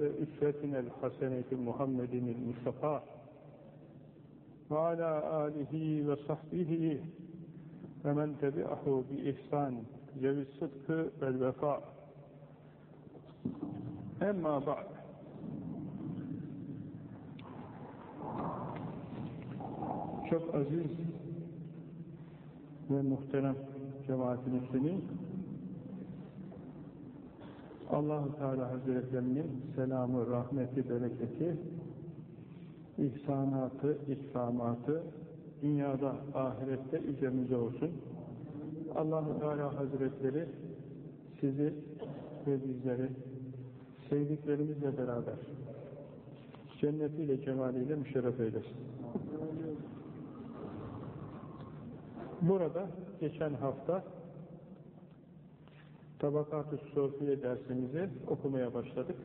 ve üsvetinel haseneti Muhammedinil Mustafa ve ala alihi ve sahbihi ve men tebi'ahu bi ihsan ceviz sıdkı vel vefa emma ba'd çok aziz ve muhterem cemaat-i müslümin allah Teala Hazretlerinin selamı, rahmeti, bereketi, ihsanatı, ikramatı dünyada, ahirette üzerimize olsun. allah Teala Hazretleri sizi ve bizleri sevdiklerimizle beraber cennetiyle, cemaliyle müşerref eylesin. Burada geçen hafta Tabakat-ı Sofiye dersimizi okumaya başladık.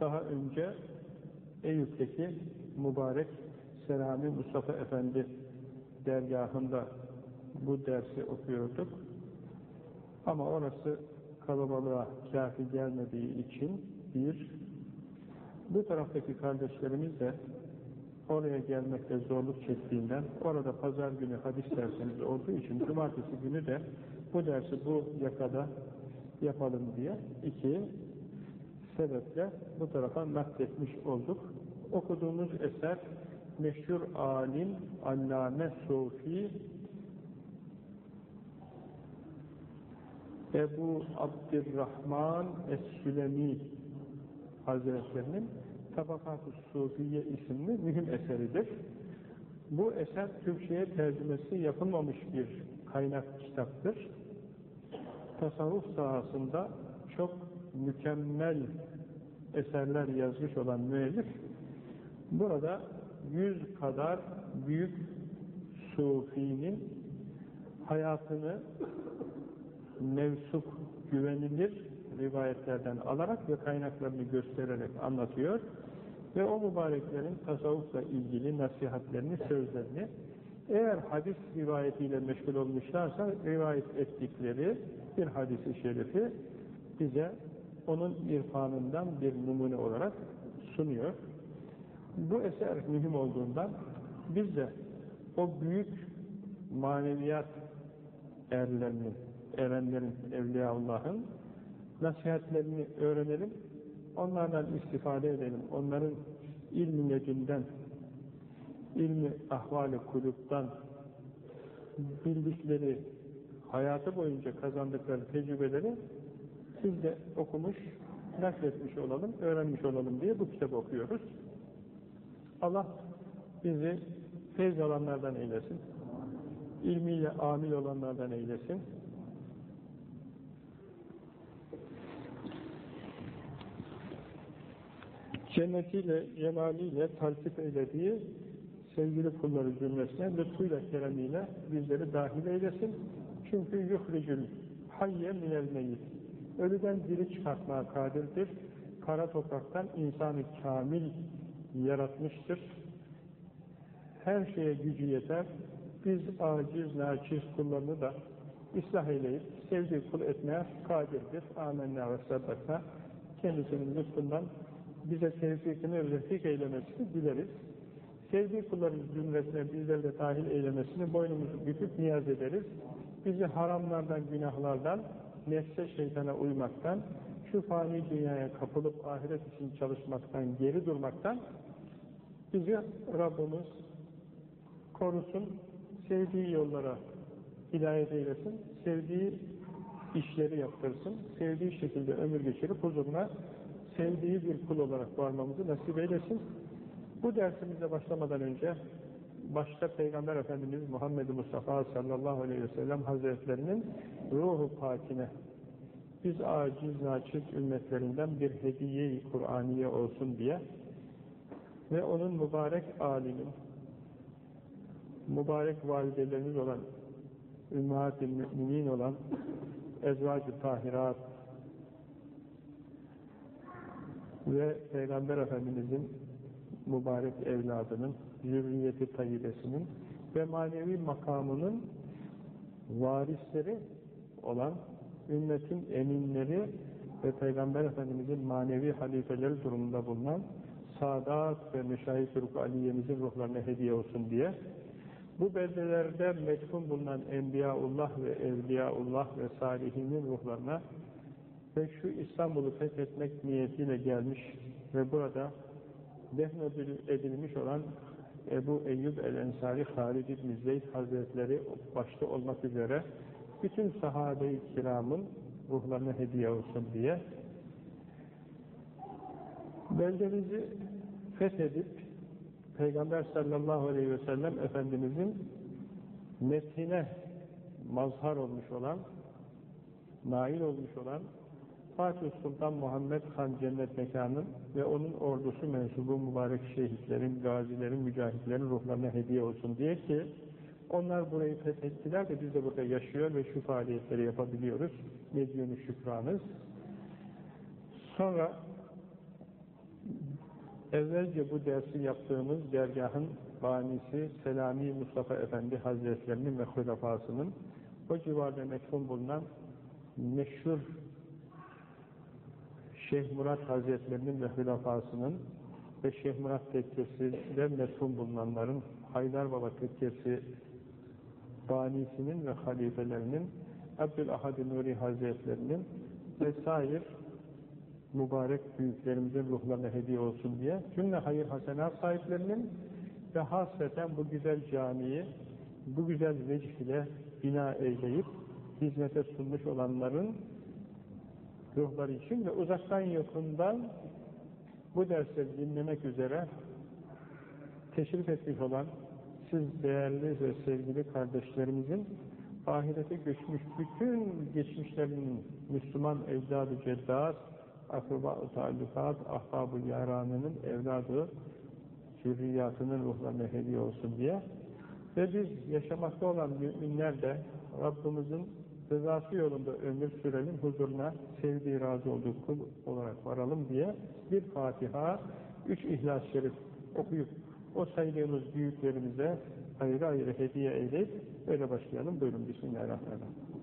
Daha önce Eyüp'teki mübarek Selami Mustafa Efendi dergahında bu dersi okuyorduk. Ama orası kalabalığa kafi gelmediği için bir, bu taraftaki kardeşlerimiz de oraya gelmekte zorluk çektiğinden, orada pazar günü hadis dersimiz olduğu için cumartesi günü de bu dersi bu yakada yapalım diye iki sebeple bu tarafa nakletmiş olduk. Okuduğumuz eser meşhur alim Allame Sufi Ebu Abdurrahman Es-Sülemi Hazretlerinin Tabakat-ı Sufiye isimli mühim eseridir. Bu eser Türkçe'ye tercümesi yapılmamış bir kaynak kitaptır. Tasavvuf sahasında çok mükemmel eserler yazmış olan müellif burada yüz kadar büyük sufinin hayatını mevsup, güvenilir rivayetlerden alarak ve kaynaklarını göstererek anlatıyor ve o mübareklerin tasavvufla ilgili nasihatlerini, sözlerini eğer hadis rivayetiyle meşgul olmuşlarsa rivayet ettikleri bir hadisi şerifi bize onun irfanından bir numune olarak sunuyor. Bu eser mühim olduğundan biz de o büyük maneviyat erlerinin, erenlerin, Evliyaullah'ın nasihatlerini öğrenelim, onlardan istifade edelim, onların ilmi ledünden, ilmi ahvali kulüpten bildikleri, hayatı boyunca kazandıkları tecrübeleri siz de okumuş, nakletmiş olalım, öğrenmiş olalım diye bu kitabı okuyoruz. Allah bizi feyz alanlardan eylesin, ilmiyle amil olanlardan eylesin, cennetiyle, cemaliyle taltif eylediği sevgili kulları cümlesine lütfuyla, keremiyle bizleri dahil eylesin. Çünkü yuhricül hayye minel. Ölüden diri çıkartmaya kadirdir. Kara topraktan insanı kamil yaratmıştır. Her şeye gücü yeter. Biz aciz, naçiz kullarını da ıslah eyleyip sevdiği kul etmeye kadirdir. Amenna ve saddaka. Kendisinin lütfundan bize tevfikini refik eylemesini dileriz. Sevdiği kulların cümlesine bizleri de dahil eylemesini boynumuzu büküp niyaz ederiz. Bizi haramlardan, günahlardan, nefse şeytana uymaktan, şu fani dünyaya kapılıp ahiret için çalışmaktan, geri durmaktan bizi Rabbimiz korusun, sevdiği yollara hidayet eylesin, sevdiği işleri yaptırsın, sevdiği şekilde ömür geçirip huzuruna sevdiği bir kul olarak varmamızı nasip eylesin. Bu dersimize başlamadan önce başta Peygamber Efendimiz Muhammed Mustafa sallallahu aleyhi ve sellem Hazretlerinin ruhu pakine biz aciz naçiz ümmetlerinden bir hediye-i Kur'aniye olsun diye ve onun mübarek alimin mübarek validelerimiz olan ümmahat-ı müminin olan ezvac-ı tahirat ve Peygamber Efendimizin mübarek evladının, zürriyeti tayyibesinin ve manevi makamının varisleri olan ümmetin eminleri ve Peygamber Efendimizin manevi halifeleri durumunda bulunan Sadat ve Müşahit Ruh Aliye'mizin ruhlarına hediye olsun diye bu beldelerde metfun bulunan Enbiyaullah ve Evliyaullah ve Salihinin ruhlarına ve şu İstanbul'u fethetmek niyetiyle gelmiş ve burada defnedilmiş olan Ebu Eyyub el-Ensari Halid İbn Zeyd Hazretleri başta olmak üzere bütün sahabe-i kiramın ruhlarına hediye olsun diye beldemizi fethedip Peygamber sallallahu aleyhi ve sellem Efendimizin methine mazhar olmuş olan nail olmuş olan Fatih Sultan Muhammed Han Cennet Mekanı'nın ve onun ordusu mensubu mübarek şehitlerin, gazilerin, mücahitlerin ruhlarına hediye olsun diye ki onlar burayı fethettiler de biz de burada yaşıyor ve şu faaliyetleri yapabiliyoruz. Medyunu şükranız. Sonra evvelce bu dersi yaptığımız dergahın banisi Selami Mustafa Efendi Hazretlerinin ve hulafasının o civarda metfun bulunan meşhur Şeyh Murat Hazretlerinin ve hülafasının ve Şeyh Murat Tekkesi'de metfun bulunanların Haydar Baba Tekkesi banisinin ve halifelerinin Abdülahad-ı Nuri Hazretlerinin vesaire mübarek büyüklerimizin ruhlarına hediye olsun diye cümle hayır hasenat sahiplerinin ve hasreten bu güzel camiyi bu güzel vecih ile bina eyleyip hizmete sunmuş olanların ruhları için ve uzaktan yakından bu dersleri dinlemek üzere teşrif etmiş olan siz değerli ve sevgili kardeşlerimizin ahirete göçmüş bütün geçmişlerinin Müslüman evladı ceddat, akraba-ı tallukat, ahbab-ı yaranının evladı, zürriyatının ruhlarına hediye olsun diye. Ve biz yaşamakta olan müminler de Rabbimizin rızası yolunda ömür sürelim, huzuruna sevdiği, razı olduğu kul olarak varalım diye bir Fatiha, üç İhlas-ı Şerif okuyup o saydığımız büyüklerimize ayrı ayrı hediye eyleyip öyle başlayalım. Buyurun Bismillahirrahmanirrahim.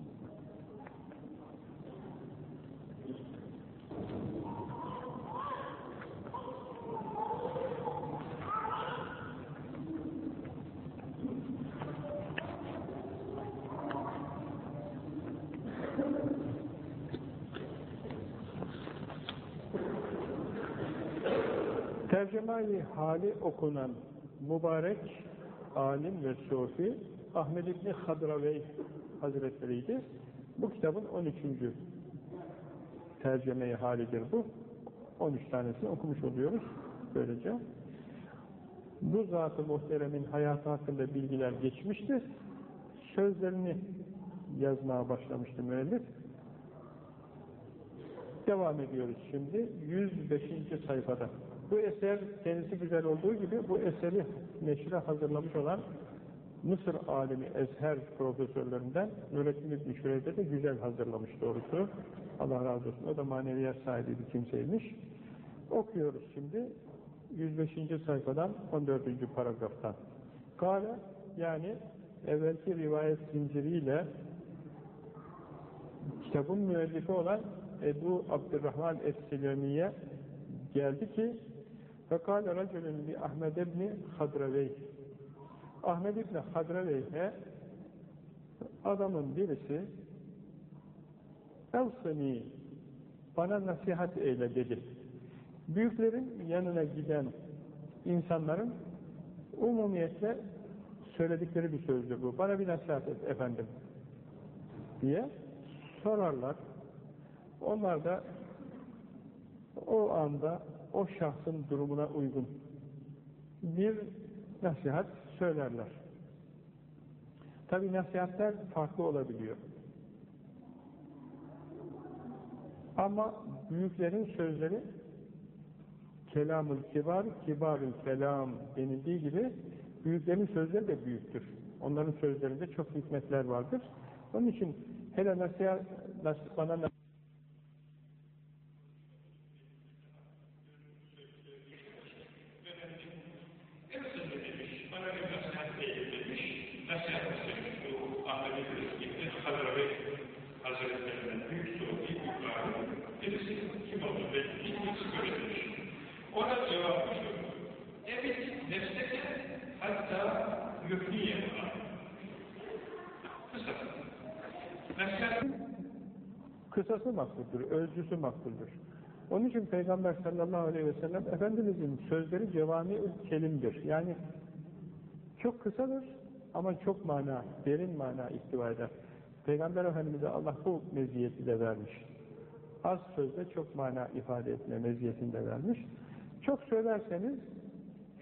Tercüme-i hali okunan mübarek alim ve sufi Ahmed İbni Hadravey Hazretleri'ydi. Bu kitabın 13. tercüme-i halidir bu. 13 tanesini okumuş oluyoruz böylece. Bu zat-ı muhteremin hayatı hakkında bilgiler geçmişti. Sözlerini yazmaya başlamıştı müellif. Devam ediyoruz şimdi 105. sayfada. Bu eser kendisi güzel olduğu gibi bu eseri neşre hazırlamış olan Mısır alimi Ezher profesörlerinden Nurettin İbni de güzel hazırlamış doğrusu. Allah razı olsun. O da maneviyat sahibi kimseymiş. Okuyoruz şimdi 105. sayfadan 14. paragraftan. Kale yani evvelki rivayet zinciriyle kitabın müellifi olan Ebu Abdurrahman Es-Silemi'ye geldi ki فَقَالَ رَجُلٌ لِأَحْمَدَ بْنِ خَدْرَوَيْهِ Ahmed İbni Hadraveyh'e adamın birisi Evseni bana nasihat eyle dedi. Büyüklerin yanına giden insanların umumiyetle söyledikleri bir sözdür bu. Bana bir nasihat et efendim diye sorarlar. Onlar da o anda o şahsın durumuna uygun bir nasihat söylerler. Tabi nasihatler farklı olabiliyor. Ama büyüklerin sözleri kelamül kibar, kibarül kelam denildiği gibi büyüklerin sözleri de büyüktür. Onların sözlerinde çok hikmetler vardır. Onun için hele nasihat, bana Hazretlerinden makbuldür, özcüsü makbuldür. Onun için Peygamber sallallahu aleyhi ve sellem Efendimizin sözleri cevami kelimdir. Yani çok kısadır ama çok mana, derin mana ihtiva eder. Peygamber Efendimiz'e Allah bu meziyeti de vermiş. Az sözde çok mana ifade etme meziyetini de vermiş. Çok söylerseniz,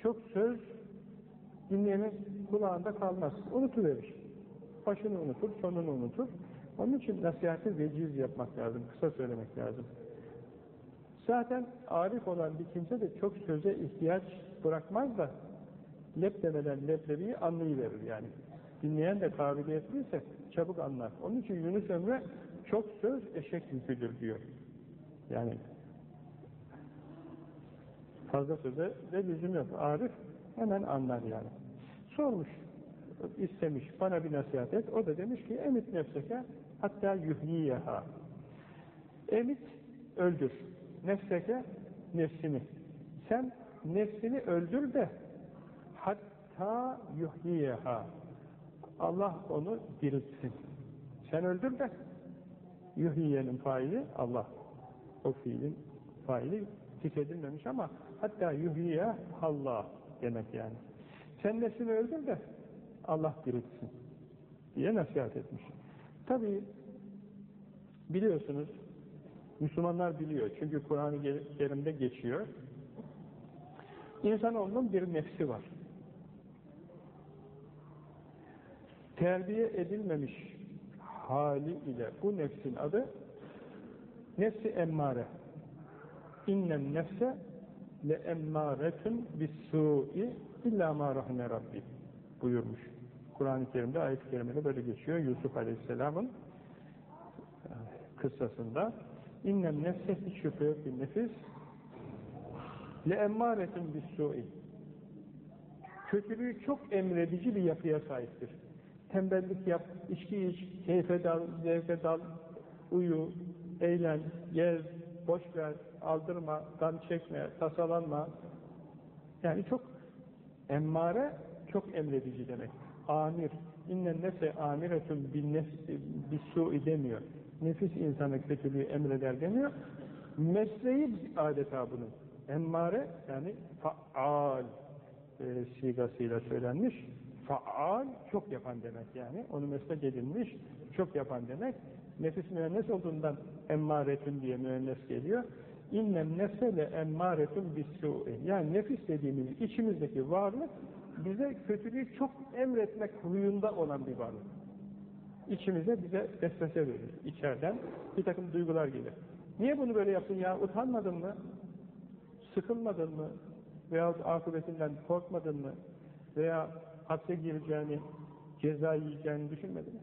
çok söz dinleyenin kulağında kalmaz. Unutuverir. Başını unutur, sonunu unutur. Onun için nasihati veciz yapmak lazım, kısa söylemek lazım. Zaten arif olan bir kimse de çok söze ihtiyaç bırakmaz da lep demeden leblebiyi anlayıverir yani. Dinleyen de kabiliyetliyse çabuk anlar. Onun için Yunus Emre çok söz eşek yüküdür diyor. Yani fazla söze de lüzum yok. Arif hemen anlar yani. Sormuş, istemiş, bana bir nasihat et. O da demiş ki, emit nefseke hatta yuhyiyeha. Emit, öldür. Nefseke, nefsini. Sen nefsini öldür de hatta yuhyiyeha. Allah onu diriltsin. Sen öldür de yuhyiyenin faili Allah. O fiilin faili zikredilmemiş ama hatta yuhyiye Allah demek yani. Sen nefsini öldür de Allah diriltsin diye nasihat etmiş. Tabi biliyorsunuz Müslümanlar biliyor. Çünkü Kur'an-ı Kerim'de geçiyor. İnsanoğlunun bir nefsi var. Terbiye edilmemiş hali ile bu nefsin adı nefsi emmare. İnnen nefse le emmâretun bis-sû'i illa mâ rahme rabbi buyurmuş. Kur'an-ı Kerim'de ayet-i kerimede böyle geçiyor. Yusuf Aleyhisselam'ın e, kıssasında innem nefse hiç şüphe yok bir nefis le emmâretun bis-sû'i kötülüğü çok emredici bir yapıya sahiptir. Tembellik yap, içki iç, keyfe dal, zevke dal, uyu, eğlen, gez, boş ver, aldırma, gam çekme, tasalanma. Yani çok emmare, çok emredici demek. Amir. İnnen nefse amiretun bin nefsi bis demiyor. Nefis insana kötülüğü emreder demiyor. Mesleği adeta bunun. Emmare yani faal e, sigasıyla söylenmiş. Faal çok yapan demek yani. Onu meslek edinmiş, çok yapan demek. Nefis müennes olduğundan emmaretun diye müennes geliyor. İnnem nefsele emmâretun bis-sû'i. Yani nefis dediğimiz içimizdeki varlık bize kötülüğü çok emretmek huyunda olan bir varlık. İçimize bize vesvese verir. İçeriden bir takım duygular gelir. Niye bunu böyle yaptın ya? Utanmadın mı? Sıkılmadın mı? Veyahut akıbetinden korkmadın mı? Veya hapse gireceğini, ceza yiyeceğini düşünmedin mi?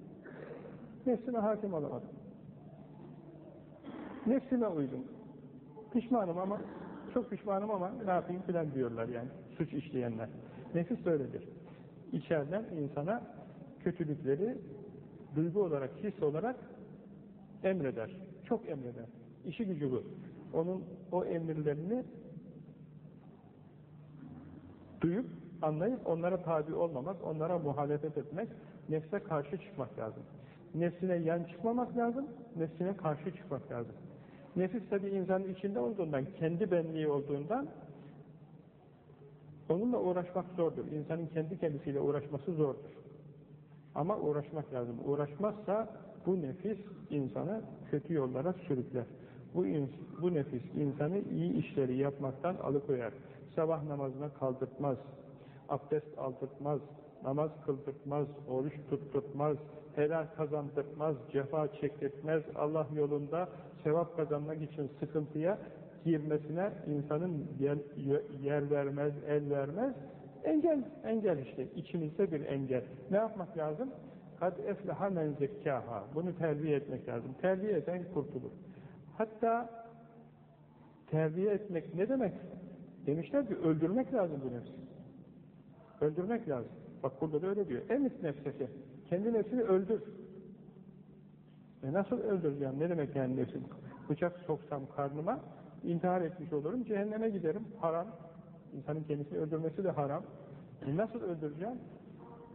Nefsine hakim olamadım. Nefsime uydum. Pişmanım ama, çok pişmanım ama ne yapayım filan diyorlar yani, suç işleyenler. Nefis böyledir. İçeriden insana kötülükleri duygu olarak, his olarak emreder. Çok emreder. İşi gücü bu. Onun o emirlerini duyup, anlayıp onlara tabi olmamak, onlara muhalefet etmek, nefse karşı çıkmak lazım. Nefsine yan çıkmamak lazım, nefsine karşı çıkmak lazım. Nefis tabi insanın içinde olduğundan, kendi benliği olduğundan onunla uğraşmak zordur. İnsanın kendi kendisiyle uğraşması zordur. Ama uğraşmak lazım. Uğraşmazsa bu nefis insanı kötü yollara sürükler. Bu, bu nefis insanı iyi işleri yapmaktan alıkoyar. Sabah namazına kaldırtmaz, abdest aldırtmaz, namaz kıldırtmaz, oruç tutturtmaz, helal kazandırtmaz, cefa çektirtmez, Allah yolunda sevap kazanmak için sıkıntıya girmesine insanın yer, yer vermez, el vermez. Engel, engel işte. içimizde bir engel. Ne yapmak lazım? Kad efleha men zekkaha. Bunu terbiye etmek lazım. Terbiye eden kurtulur. Hatta terbiye etmek ne demek? Demişler ki öldürmek lazım bu nefsi. Öldürmek lazım. Bak burada da öyle diyor. Emit nefsesi. Kendi nefsini öldür. E nasıl öldüreceğim? Ne demek yani nefsim? Bıçak soksam karnıma, intihar etmiş olurum, cehenneme giderim. Haram. İnsanın kendisini öldürmesi de haram. Nasıl öldüreceğim?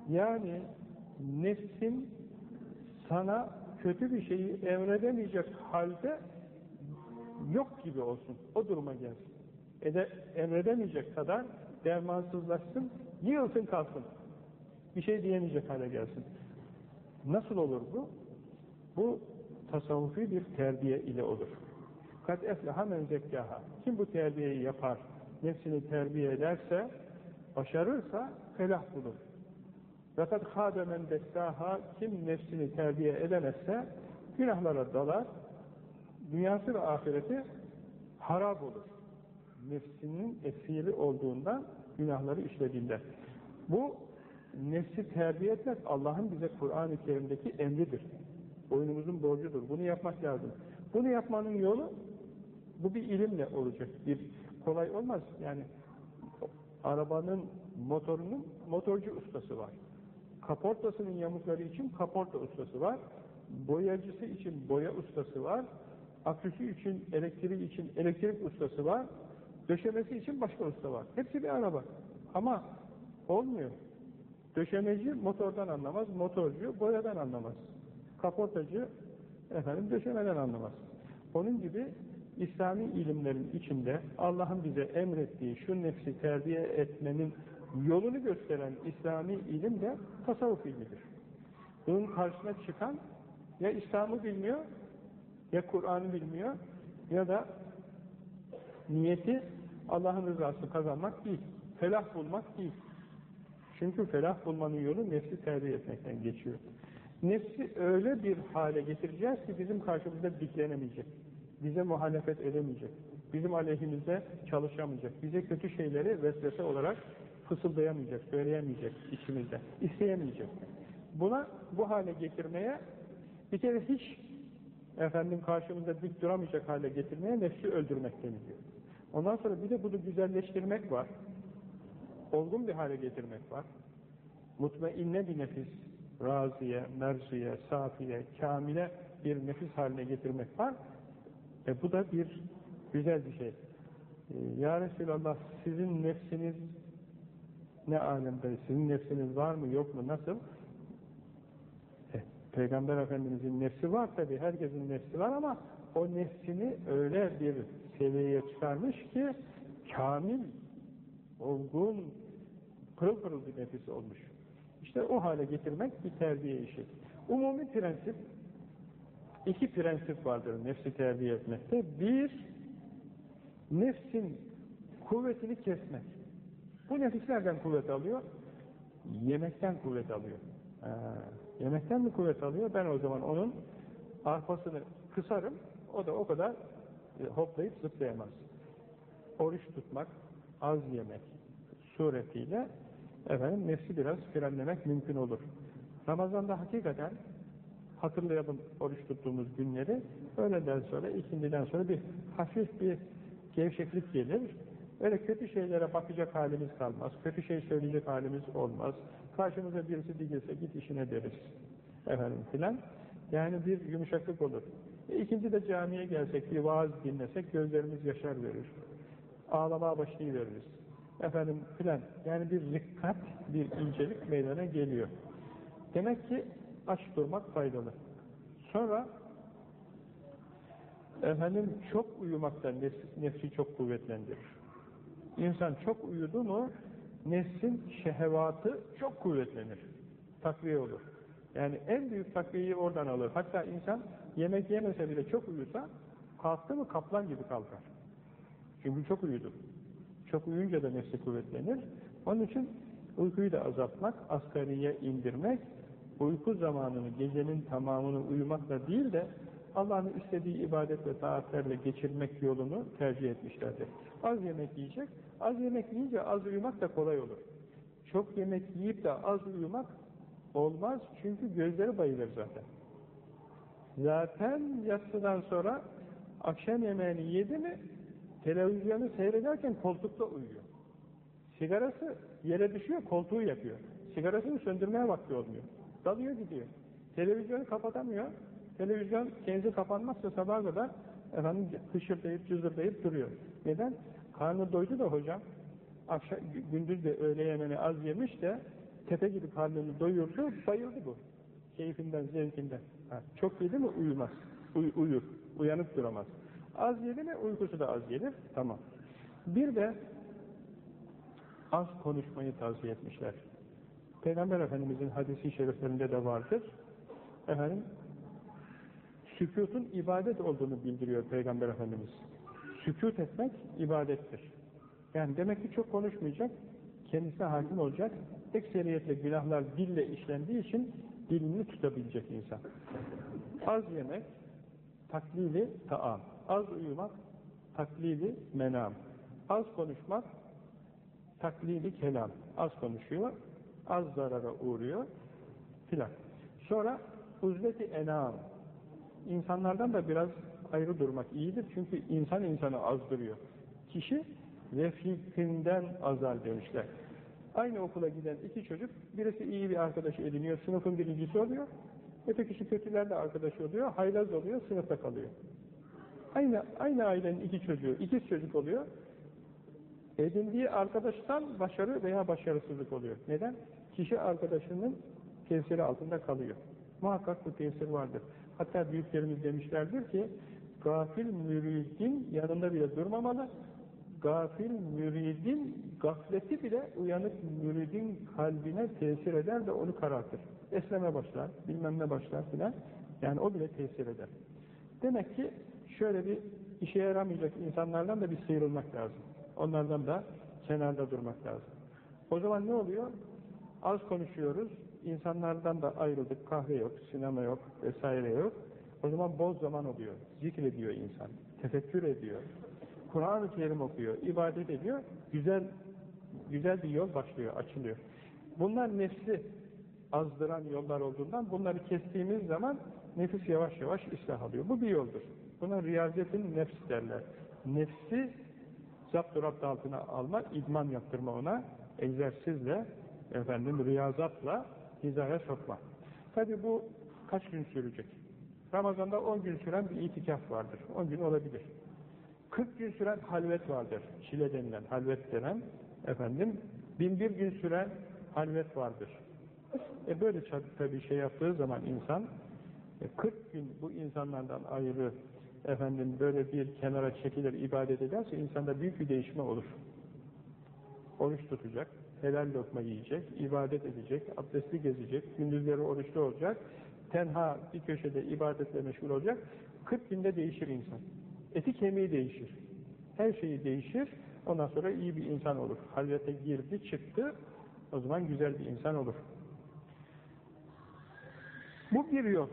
Yani nefsin sana kötü bir şeyi emredemeyecek halde yok gibi olsun. O duruma gelsin. Ede, emredemeyecek kadar dermansızlaşsın, yığılsın kalsın. Bir şey diyemeyecek hale gelsin. Nasıl olur bu? Bu tasavvufi bir terbiye ile olur. Kat efleha men zekkaha. Kim bu terbiyeyi yapar, nefsini terbiye ederse, başarırsa felah bulur. Fakat hâde men kim nefsini terbiye edemezse günahlara dalar, dünyası ve ahireti harap olur. Nefsinin esiri olduğundan günahları işlediğinde. Bu nefsi terbiye etmek Allah'ın bize Kur'an-ı Kerim'deki emridir. Boynumuzun borcudur. Bunu yapmak lazım. Bunu yapmanın yolu bu bir ilimle olacak. Bir kolay olmaz. Yani arabanın motorunun motorcu ustası var. Kaportasının yamukları için kaporta ustası var. Boyacısı için boya ustası var. Aküsü için, elektriği için elektrik ustası var. Döşemesi için başka usta var. Hepsi bir araba. Ama olmuyor. Döşemeci motordan anlamaz, motorcu boyadan anlamaz. Kaportacı efendim döşemeden anlamaz. Onun gibi İslami ilimlerin içinde Allah'ın bize emrettiği şu nefsi terbiye etmenin yolunu gösteren İslami ilim de tasavvuf ilmidir. Bunun karşısına çıkan ya İslam'ı bilmiyor, ya Kur'an'ı bilmiyor, ya da niyeti Allah'ın rızasını kazanmak değil, felah bulmak değil. Çünkü felah bulmanın yolu nefsi terbiye etmekten geçiyor. Nefsi öyle bir hale getireceğiz ki bizim karşımızda diklenemeyecek. Bize muhalefet edemeyecek. Bizim aleyhimizde çalışamayacak. Bize kötü şeyleri vesvese olarak fısıldayamayacak, söyleyemeyecek içimizde. isteyemeyecek. Buna bu hale getirmeye bir kere hiç efendim karşımızda dik duramayacak hale getirmeye nefsi öldürmek deniliyor. Ondan sonra bir de bunu güzelleştirmek var. Olgun bir hale getirmek var. Mutmainne bir nefis, raziye, merziye, safiye, kamile bir nefis haline getirmek var. E bu da bir güzel bir şey. E, ya Resulallah sizin nefsiniz ne alemde, sizin nefsiniz var mı yok mu, nasıl? E, Peygamber Efendimizin nefsi var tabi, herkesin nefsi var ama o nefsini öyle bir seviyeye çıkarmış ki kamil, olgun, pırıl pırıl bir nefis olmuş. İşte o hale getirmek bir terbiye işi. Umumi prensip, iki prensip vardır nefsi terbiye etmekte. Bir, nefsin kuvvetini kesmek. Bu nefis nereden kuvvet alıyor? Yemekten kuvvet alıyor. Ha, yemekten mi kuvvet alıyor? Ben o zaman onun arpasını kısarım, o da o kadar e, hoplayıp zıplayamaz. Oruç tutmak, az yemek suretiyle efendim nefsi biraz frenlemek mümkün olur. Ramazan'da hakikaten hatırlayalım oruç tuttuğumuz günleri öğleden sonra, ikindiden sonra bir hafif bir gevşeklik gelir. Öyle kötü şeylere bakacak halimiz kalmaz. Kötü şey söyleyecek halimiz olmaz. Karşımıza birisi dikilse git işine deriz. Efendim filan. Yani bir yumuşaklık olur. E, ikinci de camiye gelsek, bir vaaz dinlesek gözlerimiz yaşar verir. Ağlamaya başlayıveririz. Efendim filan. Yani bir rikkat, bir incelik meydana geliyor. Demek ki aç durmak faydalı. Sonra efendim çok uyumaktan nefsi, nefsi çok kuvvetlendirir. İnsan çok uyudu mu nefsin şehevatı çok kuvvetlenir. Takviye olur. Yani en büyük takviyeyi oradan alır. Hatta insan yemek yemese bile çok uyusa kalktı mı kaplan gibi kalkar. Çünkü çok uyudu. Çok uyuyunca da nefsi kuvvetlenir. Onun için uykuyu da azaltmak, asgariye indirmek, uyku zamanını, gecenin tamamını uyumakla değil de Allah'ın istediği ibadet ve taatlerle geçirmek yolunu tercih etmişlerdir. Az yemek yiyecek, az yemek yiyince az uyumak da kolay olur. Çok yemek yiyip de az uyumak olmaz çünkü gözleri bayılır zaten. Zaten yatsıdan sonra akşam yemeğini yedi mi televizyonu seyrederken koltukta uyuyor. Sigarası yere düşüyor, koltuğu yakıyor. Sigarasını söndürmeye vakti olmuyor. Dalıyor gidiyor. Televizyonu kapatamıyor. Televizyon kendi kapanmazsa sabah kadar efendim hışırtayıp cızırdayıp duruyor. Neden? Karnı doydu da hocam akşam, gündüz de öğle yemeğini az yemiş de tepe gibi karnını doyurdu, bayıldı bu. Keyfinden, zevkinden. Ha, çok yedi mi uyumaz. Uy, uyur. Uyanık duramaz. Az yedi mi uykusu da az gelir. Tamam. Bir de az konuşmayı tavsiye etmişler. Peygamber Efendimizin hadisi şeriflerinde de vardır. Efendim, sükutun ibadet olduğunu bildiriyor Peygamber Efendimiz. Sükut etmek ibadettir. Yani demek ki çok konuşmayacak, kendisine hakim olacak. Ekseriyetle günahlar dille işlendiği için dilini tutabilecek insan. Az yemek, taklili taam. Az uyumak, taklili menam. Az konuşmak, taklili kelam. Az konuşuyor, az zarara uğruyor filan. Sonra uzleti enam. İnsanlardan da biraz ayrı durmak iyidir. Çünkü insan insanı azdırıyor. Kişi refikinden azar demişler. Aynı okula giden iki çocuk, birisi iyi bir arkadaş ediniyor, sınıfın birincisi oluyor. Ötekisi kötülerle arkadaş oluyor, haylaz oluyor, sınıfta kalıyor. Aynı, aynı ailenin iki çocuğu, ikiz çocuk oluyor. Edindiği arkadaştan başarı veya başarısızlık oluyor. Neden? Kişi arkadaşının tesiri altında kalıyor. Muhakkak bu tesir vardır. Hatta büyüklerimiz demişlerdir ki, gafil müridin yanında bile durmamalı, gafil müridin gafleti bile uyanık müridin kalbine tesir eder de onu karartır. Esleme başlar, bilmem ne başlar filan. Yani o bile tesir eder. Demek ki şöyle bir işe yaramayacak insanlardan da bir sıyrılmak lazım. Onlardan da kenarda durmak lazım. O zaman ne oluyor? Az konuşuyoruz, insanlardan da ayrıldık, kahve yok, sinema yok, vesaire yok. O zaman boz zaman oluyor. Zikrediyor insan, tefekkür ediyor. Kur'an-ı Kerim okuyor, ibadet ediyor. Güzel güzel bir yol başlıyor, açılıyor. Bunlar nefsi azdıran yollar olduğundan bunları kestiğimiz zaman nefis yavaş yavaş ıslah alıyor. Bu bir yoldur. Buna riyazetin nefs derler. Nefsi zapt rapt altına alma, idman yaptırma ona, egzersizle, efendim riyazatla hizaya sokma. Tabi bu kaç gün sürecek? Ramazan'da 10 gün süren bir itikaf vardır. 10 gün olabilir. 40 gün süren halvet vardır. Çile denilen, halvet denen efendim, bin bir gün süren halvet vardır. E böyle tabii şey yaptığı zaman insan, e 40 gün bu insanlardan ayrı, efendim böyle bir kenara çekilir, ibadet ederse insanda büyük bir değişme olur. Oruç tutacak, helal lokma yiyecek, ibadet edecek, abdestli gezecek, gündüzleri oruçlu olacak, tenha bir köşede ibadetle meşgul olacak, 40 günde değişir insan. Eti kemiği değişir. Her şeyi değişir, ondan sonra iyi bir insan olur. Halvete girdi, çıktı, o zaman güzel bir insan olur. Bu bir yol.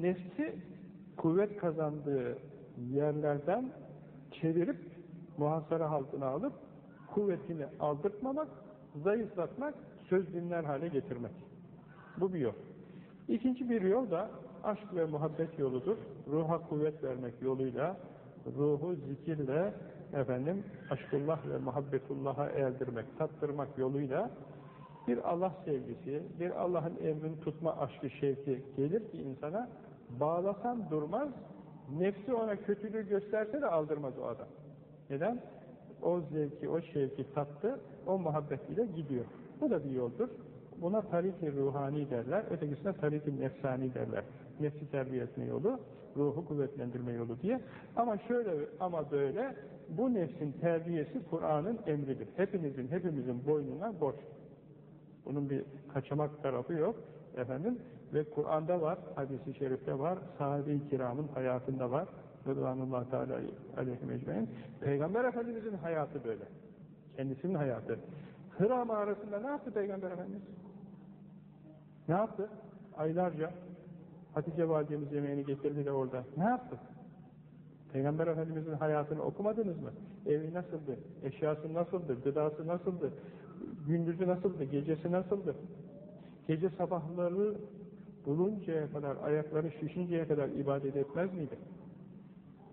Nefsi kuvvet kazandığı yerlerden çevirip muhasara altına alıp kuvvetini aldırtmamak, zayıflatmak, söz dinler hale getirmek. Bu bir yol. İkinci bir yol da aşk ve muhabbet yoludur. Ruha kuvvet vermek yoluyla, ruhu zikirle, efendim, aşkullah ve muhabbetullah'a erdirmek, tattırmak yoluyla bir Allah sevgisi, bir Allah'ın emrini tutma aşkı şevki gelir ki insana, bağlasan durmaz, nefsi ona kötülüğü gösterse de aldırmaz o adam. Neden? O zevki, o şevki tattı, o muhabbetiyle gidiyor. Bu da bir yoldur. Buna tarik-i ruhani derler, ötekisine tarik-i nefsani derler. Nefsi terbiye etme yolu, ruhu kuvvetlendirme yolu diye. Ama şöyle ama böyle, bu nefsin terbiyesi Kur'an'ın emridir. Hepinizin, hepimizin boynuna borç. Bunun bir kaçamak tarafı yok. Efendim, ve Kur'an'da var, hadisi şerifte var, sahabe-i kiramın hayatında var. Rıdvanullah Teala aleyhi mecmein. Peygamber Efendimiz'in hayatı böyle. Kendisinin hayatı. Hıra mağarasında ne yaptı Peygamber Efendimiz? Ne yaptı? Aylarca Hatice validemiz yemeğini getirdi de orada. Ne yaptı? Peygamber Efendimiz'in hayatını okumadınız mı? Evi nasıldı? Eşyası nasıldı? Gıdası nasıldı? Gündüzü nasıldı? Gecesi nasıldı? Gece sabahları buluncaya kadar, ayakları şişinceye kadar ibadet etmez miydi?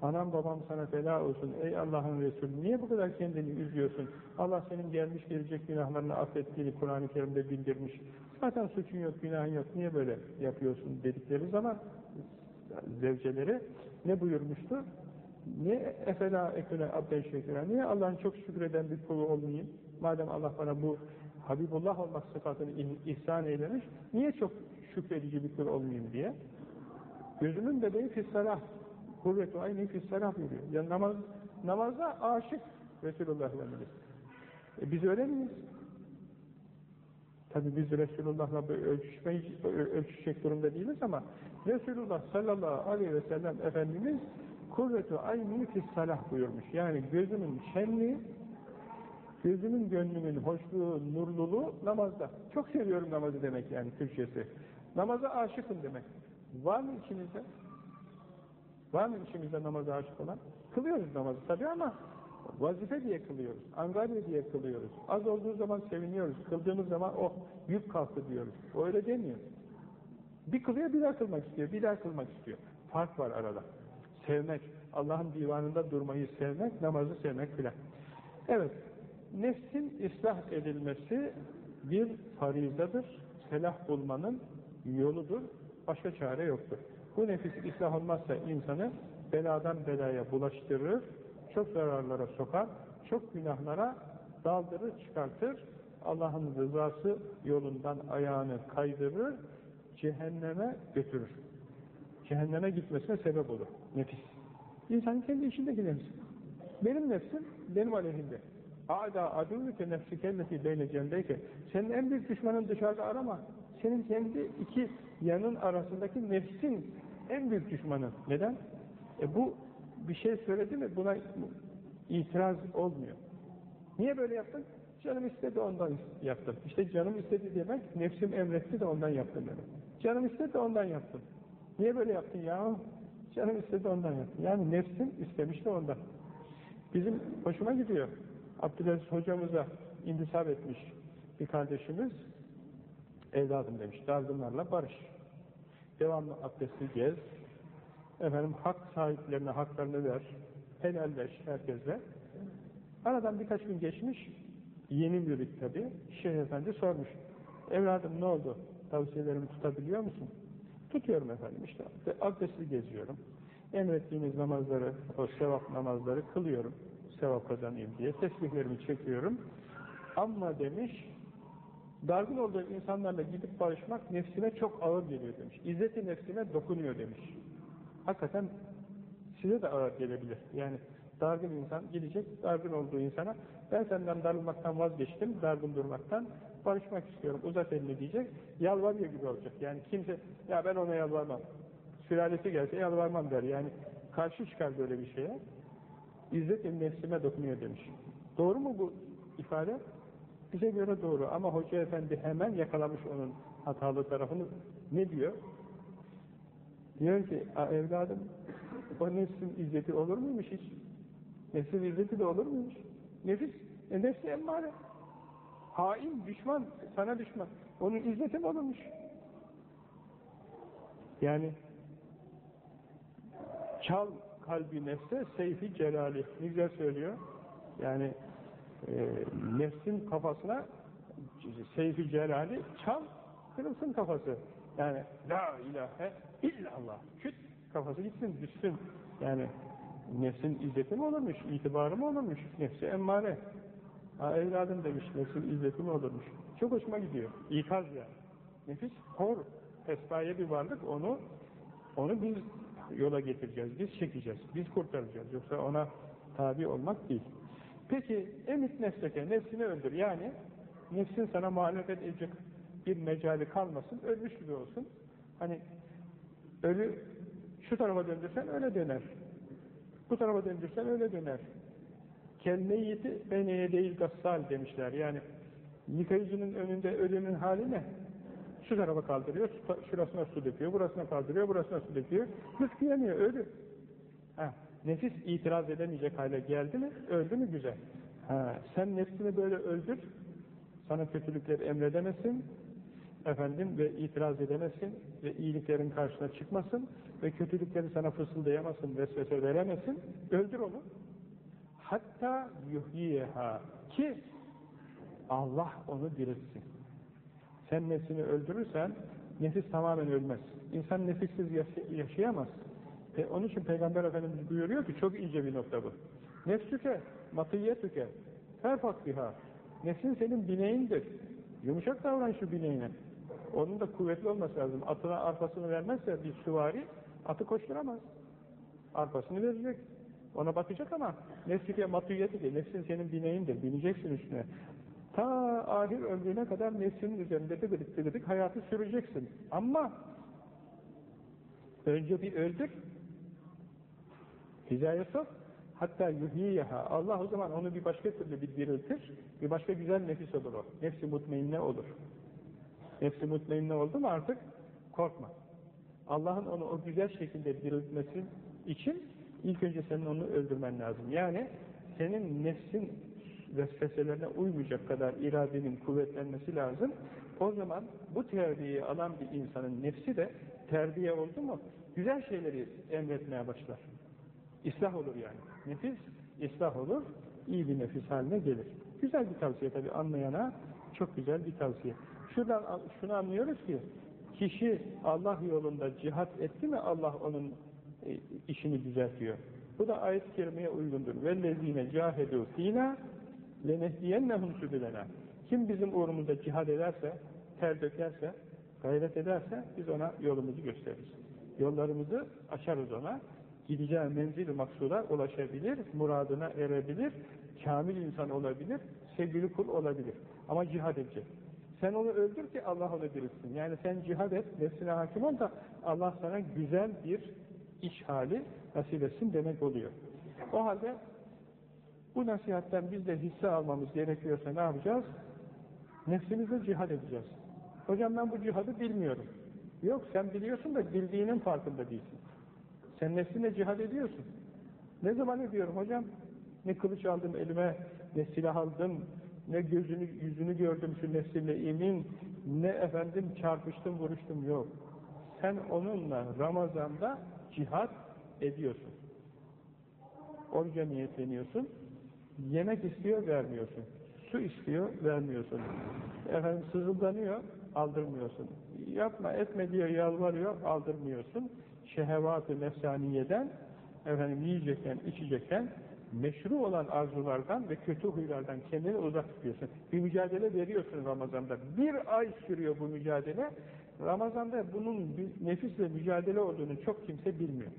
Anam babam sana feda olsun, ey Allah'ın Resulü, niye bu kadar kendini üzüyorsun? Allah senin gelmiş gelecek günahlarını affettiğini Kur'an-ı Kerim'de bildirmiş. Zaten suçun yok, günahın yok, niye böyle yapıyorsun dedikleri zaman zevceleri ne buyurmuştu? Niye efela eküle abden şekira? Niye Allah'ın çok şükreden bir kulu olmayayım? Madem Allah bana bu Habibullah olmak sıfatını ihsan eylemiş, niye çok şükredici bir kul olmayayım diye. Gözümün bebeği fissalah. Kuvvet-i ayni fissalah buyuruyor. Yani namaz, namazda aşık Resulullah Efendimiz. E biz öyle miyiz? Tabi biz Resulullah'la ölçüşecek durumda değiliz ama Resulullah sallallahu aleyhi ve sellem Efendimiz kuvvet-i ayni fissalah buyurmuş. Yani gözümün şenliği Gözümün, gönlümün hoşluğu, nurluluğu namazda. Çok seviyorum namazı demek yani Türkçesi. Namaza aşıkım demek. Var mı içimizde? Var mı içimizde namaza aşık olan? Kılıyoruz namazı tabii ama vazife diye kılıyoruz. Angarya diye kılıyoruz. Az olduğu zaman seviniyoruz. Kıldığımız zaman oh yük kalktı diyoruz. O öyle demiyor. Bir kılıyor bir daha kılmak istiyor. Bir daha kılmak istiyor. Fark var arada. Sevmek. Allah'ın divanında durmayı sevmek, namazı sevmek filan. Evet nefsin ıslah edilmesi bir farizadır, selah bulmanın yoludur, başka çare yoktur. Bu nefis ıslah olmazsa insanı beladan belaya bulaştırır, çok zararlara sokar, çok günahlara daldırır, çıkartır, Allah'ın rızası yolundan ayağını kaydırır, cehenneme götürür. Cehenneme gitmesine sebep olur nefis. İnsanın kendi içindeki nefis. Benim nefsim benim aleyhimde. A'da aduvvüke nefsikelleti beyle cendeyke. Senin en büyük düşmanın dışarıda arama. Senin kendi iki yanın arasındaki nefsin en büyük düşmanı. Neden? E bu bir şey söyledi mi buna itiraz olmuyor. Niye böyle yaptın? Canım istedi ondan yaptım. İşte canım istedi demek, nefsim emretti de ondan yaptım demek. Canım istedi de ondan yaptım. Niye böyle yaptın ya? Canım istedi ondan yaptım. Yani nefsim istemişti ondan. Bizim hoşuma gidiyor. Abdülaziz hocamıza intisap etmiş bir kardeşimiz evladım demiş, dargınlarla barış. Devamlı abdesti gez, efendim hak sahiplerine haklarını ver, helalleş herkesle. Aradan birkaç gün geçmiş, yeni mürit tabi, Şeyh Efendi sormuş, evladım ne oldu, tavsiyelerimi tutabiliyor musun? Tutuyorum efendim işte, abdestli geziyorum, emrettiğiniz namazları, o sevap namazları kılıyorum, sevap kazanayım diye tesbihlerimi çekiyorum. Ama demiş, dargın olduğu insanlarla gidip barışmak nefsine çok ağır geliyor demiş. İzzeti nefsine dokunuyor demiş. Hakikaten size de ağır gelebilir. Yani dargın insan gidecek, dargın olduğu insana ben senden darılmaktan vazgeçtim, dargın durmaktan barışmak istiyorum, uzat elini diyecek, yalvarıyor gibi olacak. Yani kimse, ya ben ona yalvarmam, sülalesi gelse yalvarmam der. Yani karşı çıkar böyle bir şeye. İzzet-i nefsime dokunuyor demiş. Doğru mu bu ifade? Bize göre doğru ama Hoca Efendi hemen yakalamış onun hatalı tarafını. Ne diyor? Diyor ki, evladım o nefsin izzeti olur muymuş hiç? Nefsin izzeti de olur muymuş? Nefis, e nefsi emmare. Hain, düşman, sana düşman. Onun izzeti mi olurmuş? Yani çal kalbi nefse seyfi celali. Ne güzel söylüyor. Yani e, nefsin kafasına seyfi celali çal, kırılsın kafası. Yani la ilahe illallah. Küt kafası gitsin, düşsün. Yani nefsin izzeti mi olurmuş, itibarı mı olurmuş? Nefsi emmare. Ha, evladım demiş, nefsin izzeti mi olurmuş? Çok hoşuma gidiyor. İkaz yani. Nefis hor, pespaye bir varlık, onu onu biz yola getireceğiz, biz çekeceğiz, biz kurtaracağız. Yoksa ona tabi olmak değil. Peki, emit nefseke, nefsini öldür. Yani, nefsin sana muhalefet edecek bir mecali kalmasın, ölmüş gibi olsun. Hani, ölü şu tarafa döndürsen öyle döner. Bu tarafa döndürsen öyle döner. Kelme-i beneye değil gassal demişler. Yani, yıkayıcının önünde ölünün hali ne? Şu tarafa kaldırıyor, şurasına su döküyor, burasına kaldırıyor, burasına su döküyor. Rızkıyamıyor, ölü. Ha, nefis itiraz edemeyecek hale geldi mi, öldü mü güzel. Ha, sen nefsini böyle öldür, sana kötülükleri emredemesin, efendim ve itiraz edemesin ve iyiliklerin karşına çıkmasın ve kötülükleri sana fısıldayamasın, vesvese veremesin, öldür onu. Hatta yuhyiyeha ki Allah onu diriltsin. Sen nefsini öldürürsen nefis tamamen ölmez. İnsan nefissiz yaşayamaz. E, onun için Peygamber Efendimiz buyuruyor ki çok ince bir nokta bu. Nefsüke, matiyyetüke, ferfak biha. Nefsin senin bineğindir. Yumuşak davran şu bineğine. Onun da kuvvetli olması lazım. Atına arkasını vermezse bir süvari Atı koşturamaz. Arpasını verecek. Ona bakacak ama nefsike matuyeti değil. Nefsin senin bineğindir. Bineceksin üstüne. Ta ahir ömrüne kadar nefsinin üzerinde dıgıdık dıgıdık hayatı süreceksin. Ama önce bir öldür. Hizaya sok. Hatta yuhiyeha. Allah o zaman onu bir başka türlü bir diriltir. Bir başka güzel nefis olur o. Nefsi mutmainne olur. Nefsi mutmainne oldu mu artık korkma. Allah'ın onu o güzel şekilde diriltmesi için ilk önce senin onu öldürmen lazım. Yani senin nefsin vesveselerine uymayacak kadar iradenin kuvvetlenmesi lazım. O zaman bu terbiyeyi alan bir insanın nefsi de terbiye oldu mu güzel şeyleri emretmeye başlar. İslah olur yani. Nefis ıslah olur, iyi bir nefis haline gelir. Güzel bir tavsiye tabii anlayana çok güzel bir tavsiye. Şuradan şunu anlıyoruz ki kişi Allah yolunda cihat etti mi Allah onun e, işini düzeltiyor. Bu da ayet-i kerimeye uygundur. وَالَّذ۪ينَ جَاهَدُوا ف۪ينَا لَنَهْدِيَنَّهُمْ سُبِلَنَا Kim bizim uğrumuzda cihad ederse, ter dökerse, gayret ederse biz ona yolumuzu gösteririz. Yollarımızı açarız ona. Gideceği menzil maksuda ulaşabilir, muradına erebilir, kamil insan olabilir, sevgili kul olabilir. Ama cihad edecek. Sen onu öldür ki Allah onu dirilsin. Yani sen cihad et, nefsine hakim ol da Allah sana güzel bir iş hali nasip etsin demek oluyor. O halde bu nasihatten biz de hisse almamız gerekiyorsa ne yapacağız? Nefsimizle cihad edeceğiz. Hocam ben bu cihadı bilmiyorum. Yok sen biliyorsun da bildiğinin farkında değilsin. Sen nefsinle cihad ediyorsun. Ne zaman ediyorum hocam? Ne kılıç aldım elime, ne silah aldım, ne gözünü, yüzünü gördüm şu nefsimle imin, ne efendim çarpıştım, vuruştum, yok. Sen onunla Ramazan'da cihad ediyorsun. Oruca niyetleniyorsun, yemek istiyor, vermiyorsun. Su istiyor, vermiyorsun. Efendim sızıldanıyor, aldırmıyorsun. Yapma, etme diyor, yalvarıyor, aldırmıyorsun. Şehevat-ı nefsaniyeden, efendim yiyecekken, içecekken, meşru olan arzulardan ve kötü huylardan kendini uzak tutuyorsun. Bir mücadele veriyorsun Ramazan'da. Bir ay sürüyor bu mücadele. Ramazan'da bunun nefisle mücadele olduğunu çok kimse bilmiyor.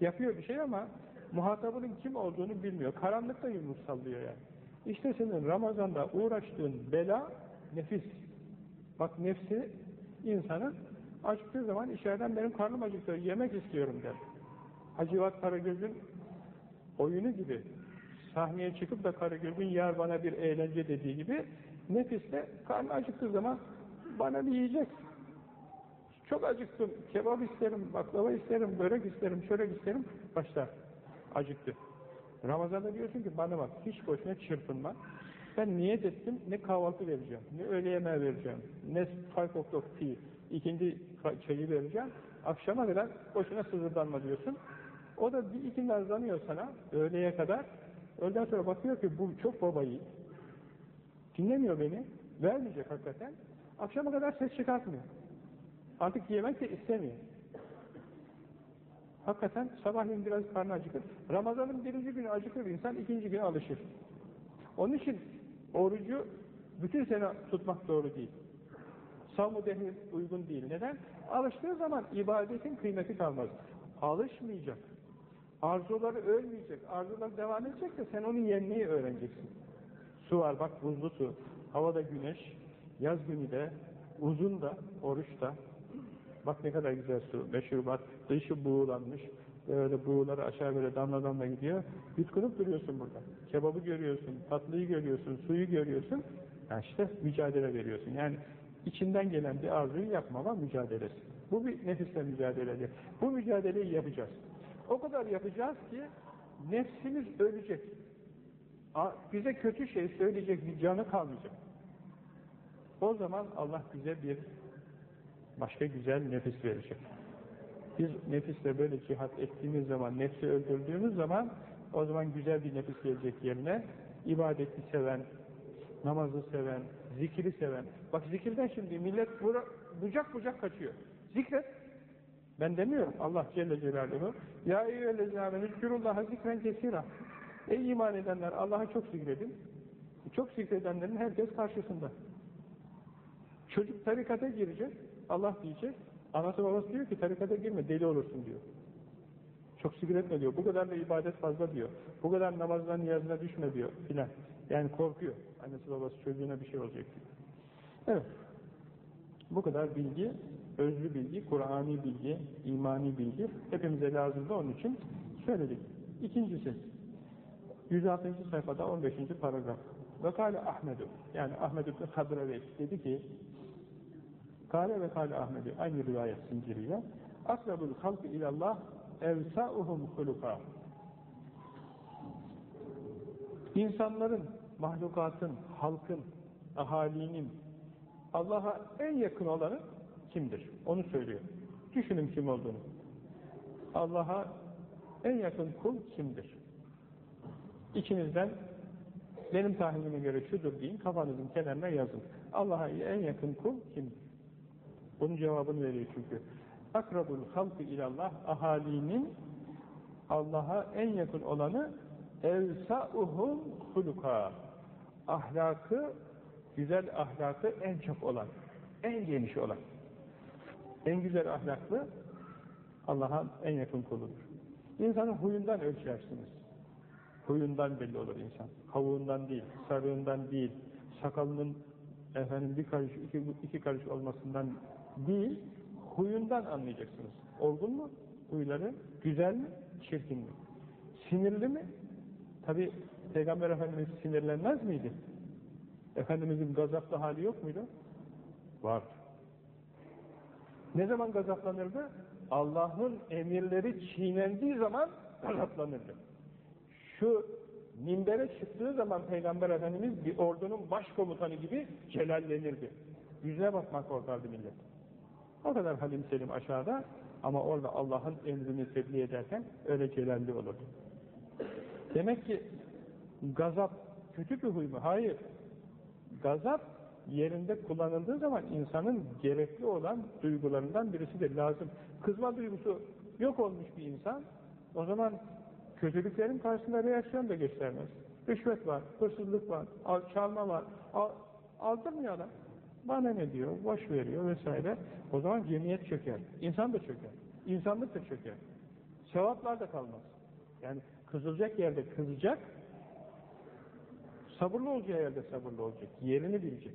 Yapıyor bir şey ama muhatabının kim olduğunu bilmiyor. Karanlıkta yumruk sallıyor yani. İşte senin Ramazan'da uğraştığın bela nefis. Bak nefsi insanın acıktığı zaman içeriden benim karnım acıktı, yemek istiyorum der. Hacivat Karagöz'ün oyunu gibi sahneye çıkıp da Karagöz'ün yer bana bir eğlence dediği gibi nefis de karnı acıktığı zaman bana bir yiyecek. Çok acıktım, kebap isterim, baklava isterim, börek isterim, çörek isterim, başlar. Acıktı. Ramazan'da diyorsun ki bana bak, hiç boşuna çırpınma. Ben niyet ettim, ne kahvaltı vereceğim, ne öğle yemeği vereceğim, ne five o'clock tea, ikinci çayı vereceğim. Akşama kadar boşuna sızırdanma diyorsun. O da bir iki nazlanıyor sana öğleye kadar. Öğleden sonra bakıyor ki bu çok babayı. Dinlemiyor beni. Vermeyecek hakikaten. Akşama kadar ses çıkartmıyor. Artık yemek de istemiyor. Hakikaten sabahleyin biraz karnı acıkır. Ramazanın birinci günü acıkır insan, ikinci günü alışır. Onun için orucu bütün sene tutmak doğru değil. Savmu dehri uygun değil. Neden? Alıştığı zaman ibadetin kıymeti kalmaz. Alışmayacak. Arzuları ölmeyecek. Arzular devam edecek de sen onu yenmeyi öğreneceksin. Su var bak buzlu su. Havada güneş. Yaz günü de uzun da oruçta. Bak ne kadar güzel su. Meşrubat. Dışı buğulanmış. Böyle buğuları aşağı böyle damla damla gidiyor. Yutkunup duruyorsun burada. Kebabı görüyorsun. Tatlıyı görüyorsun. Suyu görüyorsun. Ya işte mücadele veriyorsun. Yani içinden gelen bir arzuyu yapmama mücadelesi. Bu bir nefisle mücadeledir. Bu mücadeleyi yapacağız. O kadar yapacağız ki nefsimiz ölecek. Bize kötü şey söyleyecek bir canı kalmayacak. O zaman Allah bize bir başka güzel nefis verecek. Biz nefisle böyle cihat ettiğimiz zaman, nefsi öldürdüğümüz zaman o zaman güzel bir nefis gelecek yerine ibadeti seven, namazı seven, zikri seven. Bak zikirden şimdi millet bucak bucak kaçıyor. Zikret. Ben demiyorum. Allah Celle Celaluhu. Ya eyyühellezine amenü zikrullaha zikren kesira. Ey iman edenler Allah'a çok zikredin. Çok zikredenlerin herkes karşısında. Çocuk tarikata girecek. Allah diyecek. Anası babası diyor ki tarikata girme deli olursun diyor. Çok sigretme diyor. Bu kadar da ibadet fazla diyor. Bu kadar namazdan niyazına düşme diyor filan. Yani korkuyor. Annesi babası çocuğuna bir şey olacak diyor. Evet. Bu kadar bilgi, özlü bilgi, Kur'ani bilgi, imani bilgi hepimize lazımdı onun için söyledik. İkincisi, 106. sayfada 15. paragraf. Ve kâle Ahmedu, yani Ahmed ibn Hadravi dedi ki, kâle ve kâle Ahmedu, aynı rivayet zinciriyle, akrabul halkı ilallah evsa'uhum huluka. İnsanların, mahlukatın, halkın, ahalinin Allah'a en yakın olanı kimdir? Onu söylüyor. Düşünün kim olduğunu. Allah'a en yakın kul kimdir? İçinizden benim tahminime göre şudur deyin, kafanızın kenarına yazın. Allah'a en yakın kul kimdir? Bunun cevabını veriyor çünkü. Akrabul halkı ilallah ahalinin Allah'a en yakın olanı evsa'uhum huluka ahlakı güzel ahlakı en çok olan en geniş olan en güzel ahlaklı Allah'a en yakın kuludur. İnsanın huyundan ölçersiniz. Huyundan belli olur insan. Kavuğundan değil, sarığından değil, sakalının efendim bir karış, iki, iki karış olmasından değil, huyundan anlayacaksınız. Olgun mu? Huyları güzel mi? Çirkin mi? Sinirli mi? Tabi Peygamber Efendimiz sinirlenmez miydi? Efendimizin gazaplı hali yok muydu? Var. Ne zaman gazaplanırdı? Allah'ın emirleri çiğnendiği zaman gazaplanırdı. Şu minbere çıktığı zaman Peygamber Efendimiz bir ordunun başkomutanı gibi celallenirdi. Yüzüne bakmak korkardı millet. O kadar halim selim aşağıda ama orada Allah'ın emrini tebliğ ederken öyle celalli olurdu. Demek ki gazap kötü bir huy mu? Hayır. Gazap yerinde kullanıldığı zaman insanın gerekli olan duygularından birisidir. Lazım. Kızma duygusu yok olmuş bir insan o zaman kötülüklerin karşısında reaksiyon da göstermez. Rüşvet var, hırsızlık var, çalma var. Al, aldırmıyor adam. Bana ne diyor, boş veriyor vesaire. O zaman cemiyet çöker. İnsan da çöker. İnsanlık da çöker. Sevaplar da kalmaz. Yani kızılacak yerde kızacak, sabırlı olacağı yerde sabırlı olacak. Yerini bilecek.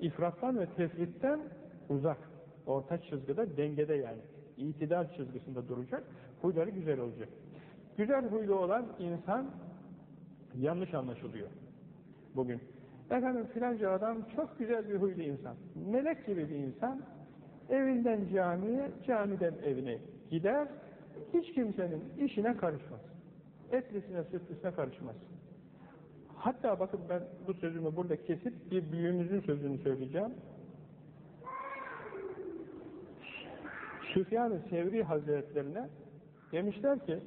İfrattan ve tefritten uzak. Orta çizgide, dengede yani. İtidal çizgisinde duracak. Huyları güzel olacak. Güzel huylu olan insan yanlış anlaşılıyor. Bugün. Efendim filanca adam çok güzel bir huylu insan. Melek gibi bir insan. Evinden camiye, camiden evine gider. Hiç kimsenin işine karışmaz. Etlisine, sütlüsüne karışmaz. Hatta bakın ben bu sözümü burada kesip bir büyüğümüzün sözünü söyleyeceğim. Süfyan-ı Sevri Hazretlerine demişler ki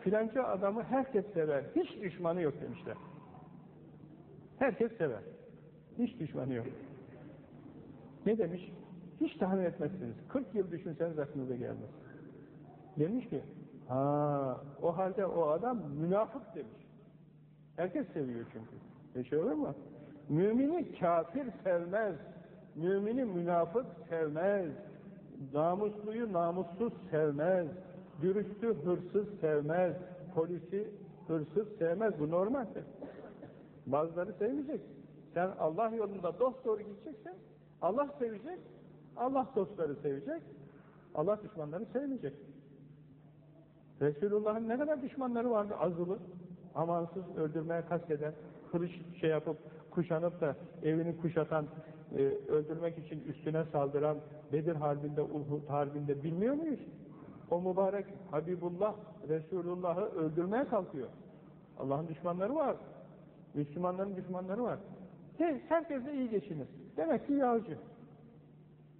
filanca adamı herkes sever, hiç düşmanı yok demişler. Herkes sever. Hiç düşmanı yok. Ne demiş? Hiç tahmin etmezsiniz. 40 yıl düşünseniz aklınıza gelmez. Demiş ki, ha, o halde o adam münafık demiş. Herkes seviyor çünkü. E şey olur mu? Mümini kafir sevmez. Mümini münafık sevmez. Namusluyu namussuz sevmez. Dürüstü hırsız sevmez. Polisi hırsız sevmez. Bu normaldir. Bazıları sevmeyecek. Sen Allah yolunda dost doğru gideceksin. Allah sevecek. Allah dostları sevecek. Allah düşmanları sevmeyecek. Resulullah'ın ne kadar düşmanları vardı azılı amansız öldürmeye kasteden, kılıç şey yapıp, kuşanıp da evini kuşatan, e, öldürmek için üstüne saldıran Bedir Harbi'nde, Uhud Harbi'nde bilmiyor muyuz? O mübarek Habibullah, Resulullah'ı öldürmeye kalkıyor. Allah'ın düşmanları var. Müslümanların düşmanları var. Herkesle iyi geçinir. Demek ki yağcı.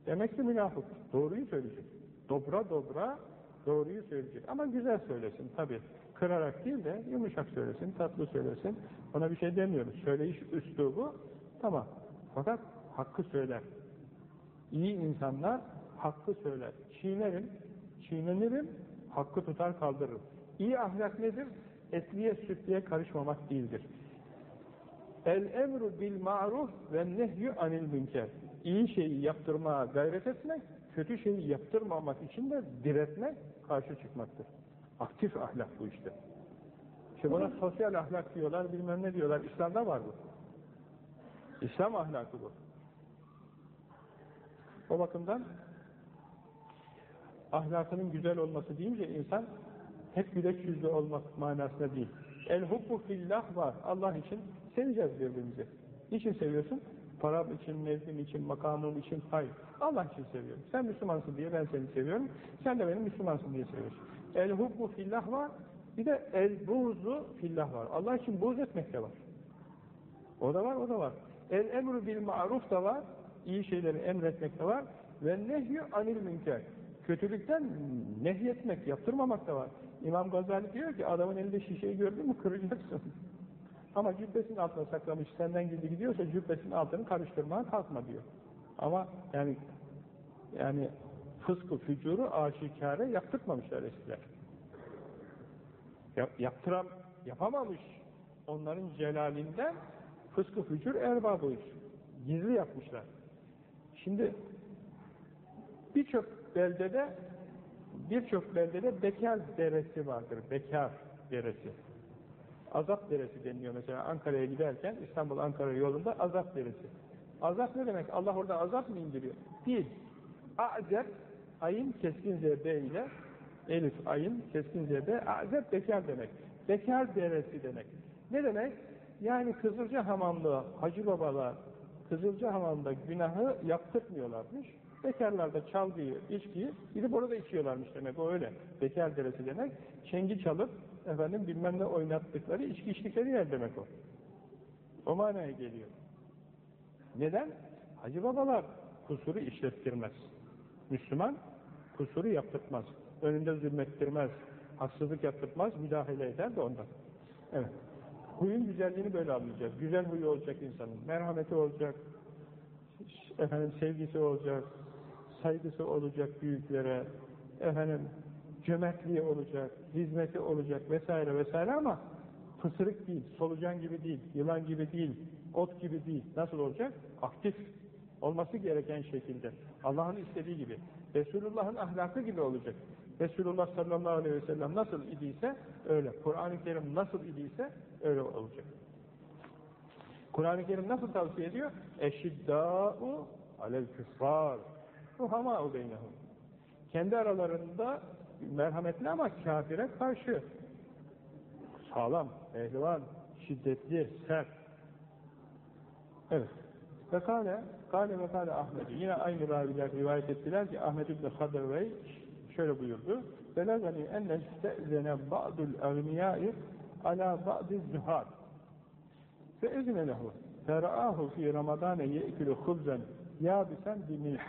Demek ki münafık. Doğruyu söyleyecek. Dobra dobra doğruyu söyleyecek. Ama güzel söylesin tabii kırarak değil de yumuşak söylesin, tatlı söylesin. Ona bir şey demiyoruz. Söyleyiş üslubu tamam. Fakat hakkı söyler. İyi insanlar hakkı söyler. Çiğnerim, çiğnenirim, hakkı tutar kaldırırım. İyi ahlak nedir? Etliye sütliye karışmamak değildir. El emru bil ma'ruf ve nehyü anil münker. İyi şeyi yaptırmaya gayret etmek, kötü şeyi yaptırmamak için de diretmek, karşı çıkmaktır. Aktif ahlak bu işte. İşte buna sosyal ahlak diyorlar, bilmem ne diyorlar. İslam'da var bu. İslam ahlakı bu. O bakımdan ahlakının güzel olması deyince insan hep güleç yüzlü olmak manasında değil. El hubbu fillah var. Allah için seveceğiz birbirimizi. Niçin seviyorsun? Param için, mevkim için, makamım için, hayır. Allah için seviyorum. Sen Müslümansın diye ben seni seviyorum. Sen de benim Müslümansın diye seviyorsun. El hubbu fillah var. Bir de el buzu fillah var. Allah için buz etmek de var. O da var, o da var. El emru bil ma'ruf da var. İyi şeyleri emretmek de var. Ve nehyü anil münker. Kötülükten nehyetmek, yaptırmamak da var. İmam Gazali diyor ki adamın elinde şişeyi gördün mü kıracaksın. Ama cübbesinin altına saklamış, senden gizli gidiyorsa cübbesinin altını karıştırmaya kalkma diyor. Ama yani yani fıskı, fücuru aşikare yaptırmamışlar eskiler. Yap, yaptıram, yapamamış. Onların celalinden fıskı, fücur erbabıyız. Gizli yapmışlar. Şimdi birçok beldede birçok beldede bekar deresi vardır. Bekar deresi. Azap deresi deniliyor mesela Ankara'ya giderken İstanbul Ankara yolunda azap deresi. Azap ne demek? Allah orada azap mı indiriyor? Değil. Azep ayın keskin zebe ile elif ayın keskin zebe azep bekar demek. Bekar deresi demek. Ne demek? Yani Kızılca Hamamlı Hacı Babalar Kızılca Hamam'da günahı yaptırmıyorlarmış. Bekarlarda çalgıyı, içkiyi gidip orada içiyorlarmış demek. O öyle. Bekar deresi demek. Çengi çalıp efendim bilmem ne oynattıkları, içki içtikleri yer demek o. O manaya geliyor. Neden? Hacı babalar kusuru işlettirmez. Müslüman kusuru yaptırtmaz. Önünde zulmettirmez. Haksızlık yaptırtmaz, müdahale eder de ondan. Evet. Huyun güzelliğini böyle anlayacağız. Güzel huyu olacak insanın. Merhameti olacak. Efendim sevgisi olacak. Saygısı olacak büyüklere. Efendim cömertliği olacak, hizmeti olacak vesaire vesaire ama fısırık değil, solucan gibi değil, yılan gibi değil, ot gibi değil. Nasıl olacak? Aktif olması gereken şekilde. Allah'ın istediği gibi. Resulullah'ın ahlakı gibi olacak. Resulullah sallallahu aleyhi ve sellem nasıl idiyse öyle. Kur'an-ı Kerim nasıl idiyse öyle olacak. Kur'an-ı Kerim nasıl tavsiye ediyor? Eşiddâ'u alel küffâr ruhamâ'u beynehum. Kendi aralarında merhametli ama kafire karşı sağlam, ehlivan, şiddetli, sert. Evet. Ve kâle, kâle ve kâle Ahmet. Yine aynı raviler rivayet ettiler ki Ahmet İbni Hadarvey şöyle buyurdu. Belagani enne ste'zene ba'dul agniyâi ala ba'diz zuhad. Fe ezine lehu. Fera'ahu fi ramadane ye'külü khubzen yâbisen bimilh.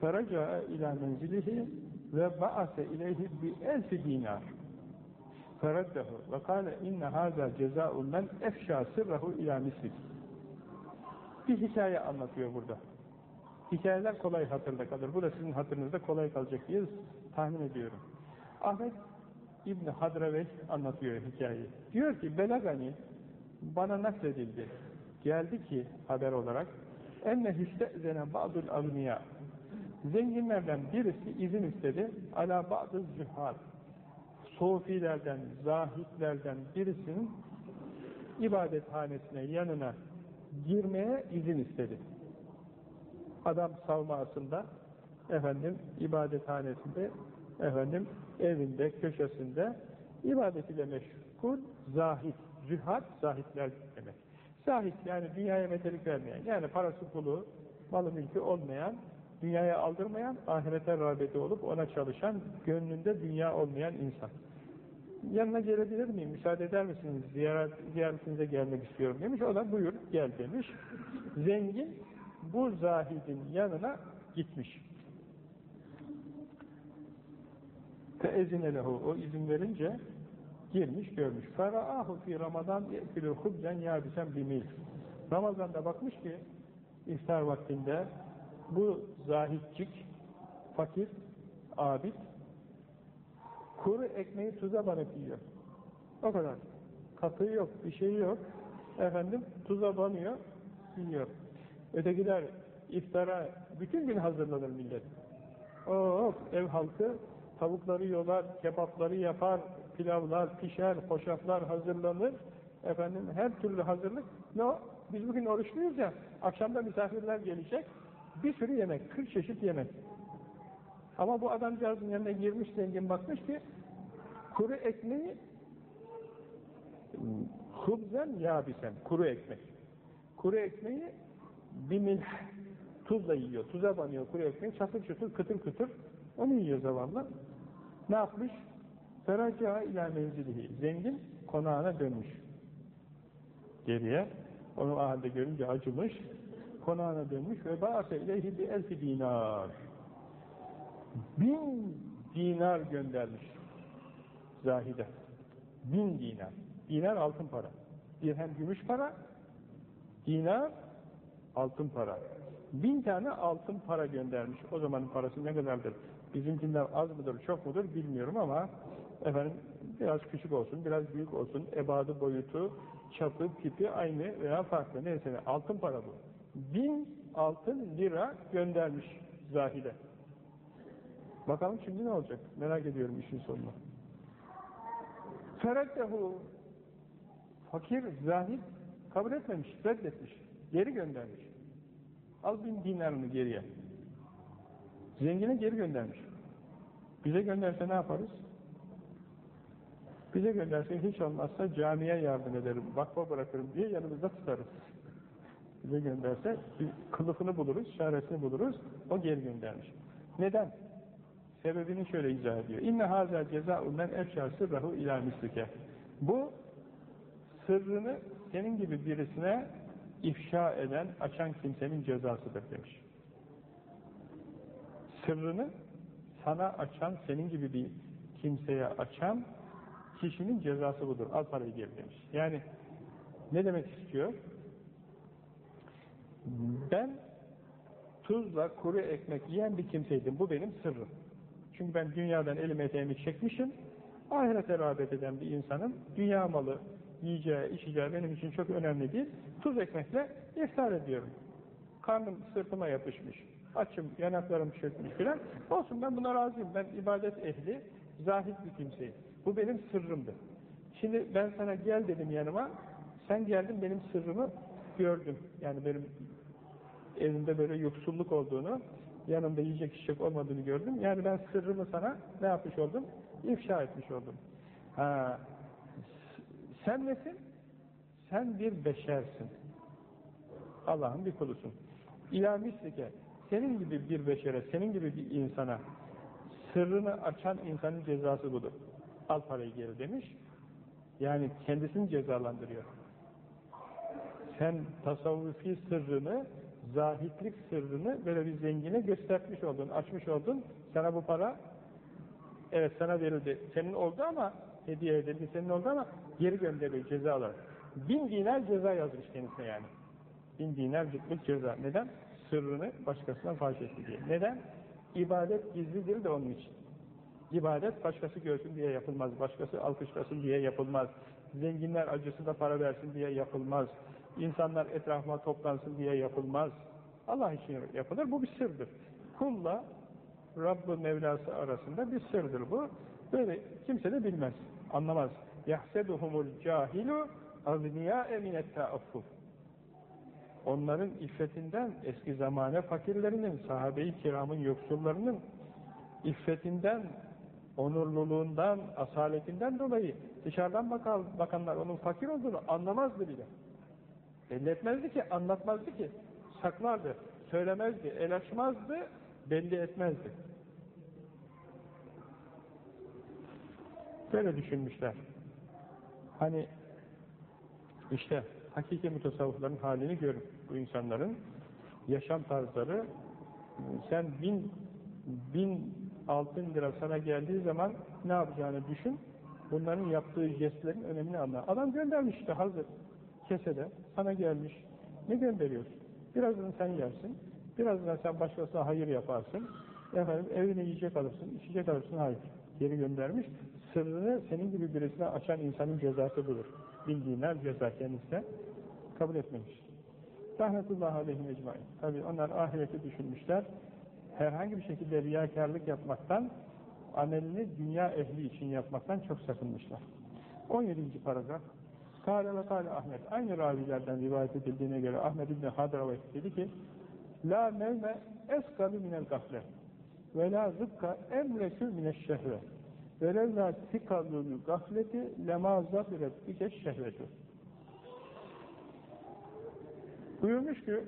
Feraca'a ila menzilihi ve ba'ase ileyhi bi elfi dinar. Fereddehu ve kâle inne hâzâ cezâ'un men efşâ sırrahu ila. Bir hikaye anlatıyor burada. Hikayeler kolay hatırda kalır. Bu da sizin hatırınızda kolay kalacak diye tahmin ediyorum. Ahmet İbni Hadravey anlatıyor hikayeyi. Diyor ki Belagani bana nakledildi. Geldi ki haber olarak enne hüste'zene ba'dul avniya Zenginlerden birisi izin istedi. Ala ba'dı zühad. Sofilerden, zahitlerden birisinin ibadethanesine yanına girmeye izin istedi. Adam savmasında efendim ibadethanesinde efendim evinde, köşesinde ibadetiyle meşgul zahit, zühad zahitler demek. Zahit yani dünyaya metelik vermeyen, yani parası pulu, malı mülkü olmayan dünyaya aldırmayan, ahirete rağbeti olup ona çalışan, gönlünde dünya olmayan insan. Yanına gelebilir miyim, müsaade eder misiniz, ziyaret, ziyaretinize gelmek istiyorum demiş, o da buyur gel demiş. Zengin bu zahidin yanına gitmiş. Feezine lehu, o izin verince girmiş, görmüş. Feraahu fi Ramazan ye'külü hubzen yâbisen bimil. Ramazan'da bakmış ki iftar vaktinde bu zahitçik, fakir, abid, kuru ekmeği tuza banıp yiyor. O kadar. Katı yok, bir şey yok. Efendim, tuza banıyor, yiyor. Ötekiler iftara bütün gün hazırlanır millet. O ev halkı tavukları yolar, kebapları yapar, pilavlar pişer, hoşaflar hazırlanır. Efendim her türlü hazırlık. Ne o? Biz bugün oruçluyuz ya, akşamda misafirler gelecek, bir sürü yemek, 40 çeşit yemek. Ama bu adamcağızın yanına girmiş zengin bakmış ki, kuru ekmeği hubzen yabisen, kuru ekmek. Kuru ekmeği bir milh tuzla yiyor, tuza banıyor kuru ekmeği, çatır çatır, kıtır kıtır, onu yiyor zavallı. Ne yapmış? Feraca ila menzilihi. Zengin konağına dönmüş. Geriye. Onu halde görünce acımış. Konağına dönmüş ve ba'ase ileyhi bi elfi dinar. Bin dinar göndermiş. Zahide. Bin dinar. Dinar altın para. Dirhem gümüş para. Dinar altın para. Bin tane altın para göndermiş. O zamanın parası ne kadardır? Bizimkinden az mıdır, çok mudur bilmiyorum ama efendim biraz küçük olsun, biraz büyük olsun, ebadı boyutu, çapı, tipi aynı veya farklı. Neyse altın para bu. Bin altın lira göndermiş zahide. Bakalım şimdi ne olacak? Merak ediyorum işin sonunu. Fereddehu fakir, zahid kabul etmemiş, reddetmiş. Geri göndermiş. Al bin dinarını geriye. Zengine geri göndermiş. Bize gönderse ne yaparız? Bize gönderse hiç olmazsa camiye yardım ederim, vakfa bırakırım diye yanımızda tutarız. Bize gönderse kılıfını buluruz, çaresini buluruz, o geri göndermiş. Neden? Sebebini şöyle izah ediyor. İnne hazel cezâ'u men efşâ sırrahu ilâ mislike. Bu sırrını senin gibi birisine ifşa eden, açan kimsenin cezasıdır demiş. Sırrını sana açan, senin gibi bir kimseye açan kişinin cezası budur. Al parayı geri demiş. Yani ne demek istiyor? Ben tuzla kuru ekmek yiyen bir kimseydim. Bu benim sırrım. Çünkü ben dünyadan elimi eteğimi çekmişim. Ahirete rağbet eden bir insanım. Dünya malı, yiyeceği, içeceği benim için çok önemli değil. Tuz ekmekle iftar ediyorum. Karnım sırtıma yapışmış. Açım, yanaklarım çökmüş filan. Olsun ben buna razıyım. Ben ibadet ehli, zahid bir kimseyim. Bu benim sırrımdı. Şimdi ben sana gel dedim yanıma. Sen geldin benim sırrımı gördün. Yani benim evimde böyle yoksulluk olduğunu, yanımda yiyecek içecek olmadığını gördüm. Yani ben sırrımı sana ne yapmış oldum? İfşa etmiş oldum. Ha, sen nesin? Sen bir beşersin. Allah'ın bir kulusun. İlâ mislike, senin gibi bir beşere, senin gibi bir insana sırrını açan insanın cezası budur. Al parayı geri demiş. Yani kendisini cezalandırıyor. Sen tasavvufi sırrını, zahitlik sırrını böyle bir zengine göstermiş oldun, açmış oldun. Sana bu para evet sana verildi. Senin oldu ama hediye edildi, senin oldu ama geri gönderiliyor ceza olarak. Bin dinar ceza yazmış kendisine yani. Bin dinar cıklık ceza. Neden? Sırrını başkasına faş etti diye. Neden? İbadet gizlidir de onun için. İbadet başkası görsün diye yapılmaz. Başkası alkışlasın diye yapılmaz. Zenginler acısı da para versin diye yapılmaz İnsanlar etrafıma toplansın diye yapılmaz. Allah için yapılır. Bu bir sırdır. Kulla Rabbı Mevlası arasında bir sırdır bu. Böyle kimse de bilmez, anlamaz. يَحْسَدُهُمُ الْجَاهِلُ اَغْنِيَا اَمِنَ التَّعَفُّ Onların iffetinden, eski zamane fakirlerinin, sahabe-i kiramın yoksullarının iffetinden, onurluluğundan, asaletinden dolayı dışarıdan bakan, bakanlar onun fakir olduğunu anlamazdı bile. Belli etmezdi ki, anlatmazdı ki. Saklardı, söylemezdi, el açmazdı, belli etmezdi. Böyle düşünmüşler. Hani işte hakiki mutasavvıfların halini görün bu insanların yaşam tarzları sen bin bin altın lira sana geldiği zaman ne yapacağını düşün bunların yaptığı jestlerin önemini anla. Adam göndermiş işte hazır kesede sana gelmiş ne gönderiyorsun? Birazını sen yersin birazını sen başkasına hayır yaparsın efendim evine yiyecek alırsın içecek alırsın hayır geri göndermiş sırrını senin gibi birisine açan insanın cezası budur. Bildiğinler ceza kendisine kabul etmemiş. Rahmetullahi aleyhim ecmain. Tabi onlar ahireti düşünmüşler. Herhangi bir şekilde riyakarlık yapmaktan amelini dünya ehli için yapmaktan çok sakınmışlar. 17. paragraf Kâle ve kâle Ahmet. Aynı ravilerden rivayet edildiğine göre Ahmet İbni Hadravet dedi ki La nevme eskalu minel gafle ve la zıkka emrekü mineşşehve ve levla tikalul gafleti lema zafiret bike şehvetü buyurmuş ki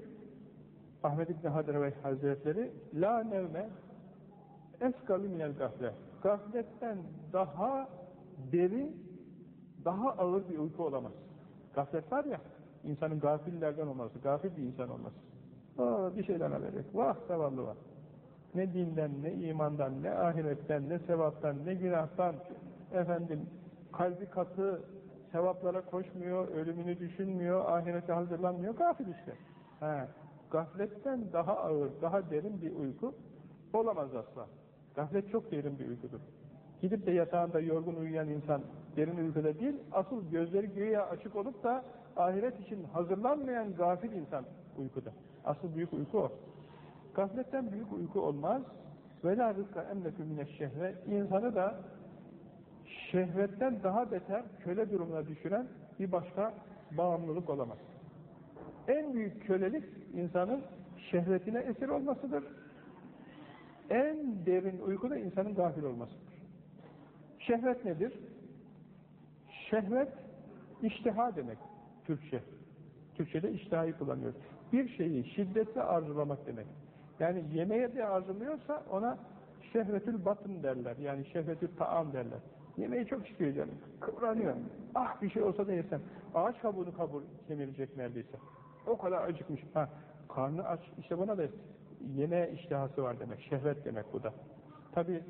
Ahmet İbni Hadravet Hazretleri La nevme eskalu minel gafle gafletten daha derin daha ağır bir uyku olamaz. Gaflet var ya, insanın gafillerden olması, gafil bir insan olması. Aa, bir şeyden haber yok. Vah zavallı var. Ne dinden, ne imandan, ne ahiretten, ne sevaptan, ne günahtan, efendim, kalbi katı, sevaplara koşmuyor, ölümünü düşünmüyor, ahirete hazırlanmıyor, gafil işte. He, gafletten daha ağır, daha derin bir uyku olamaz asla. Gaflet çok derin bir uykudur. Gidip de yatağında yorgun uyuyan insan derin uykuda değil, asıl gözleri güya açık olup da ahiret için hazırlanmayan gafil insan uykuda. Asıl büyük uyku o. Gafletten büyük uyku olmaz. وَلَا رِزْقَ اَمْلَكُ مِنَ الشَّهْوَ İnsanı da şehvetten daha beter köle durumuna düşüren bir başka bağımlılık olamaz. En büyük kölelik insanın şehvetine esir olmasıdır. En derin uykuda insanın gafil olmasıdır. Şehvet nedir? Şehvet, iştiha demek Türkçe. Türkçe'de iştihayı kullanıyoruz. Bir şeyi şiddetle arzulamak demek. Yani yemeğe de arzuluyorsa ona şehvetül batın derler. Yani şehvetül taam derler. Yemeği çok istiyor canım. Kıvranıyor. Ah bir şey olsa da yesem. Ağaç kabuğunu kabur kemirecek neredeyse. O kadar acıkmış. Ha, karnı aç. İşte buna da yeme iştihası var demek. Şehvet demek bu da. Tabi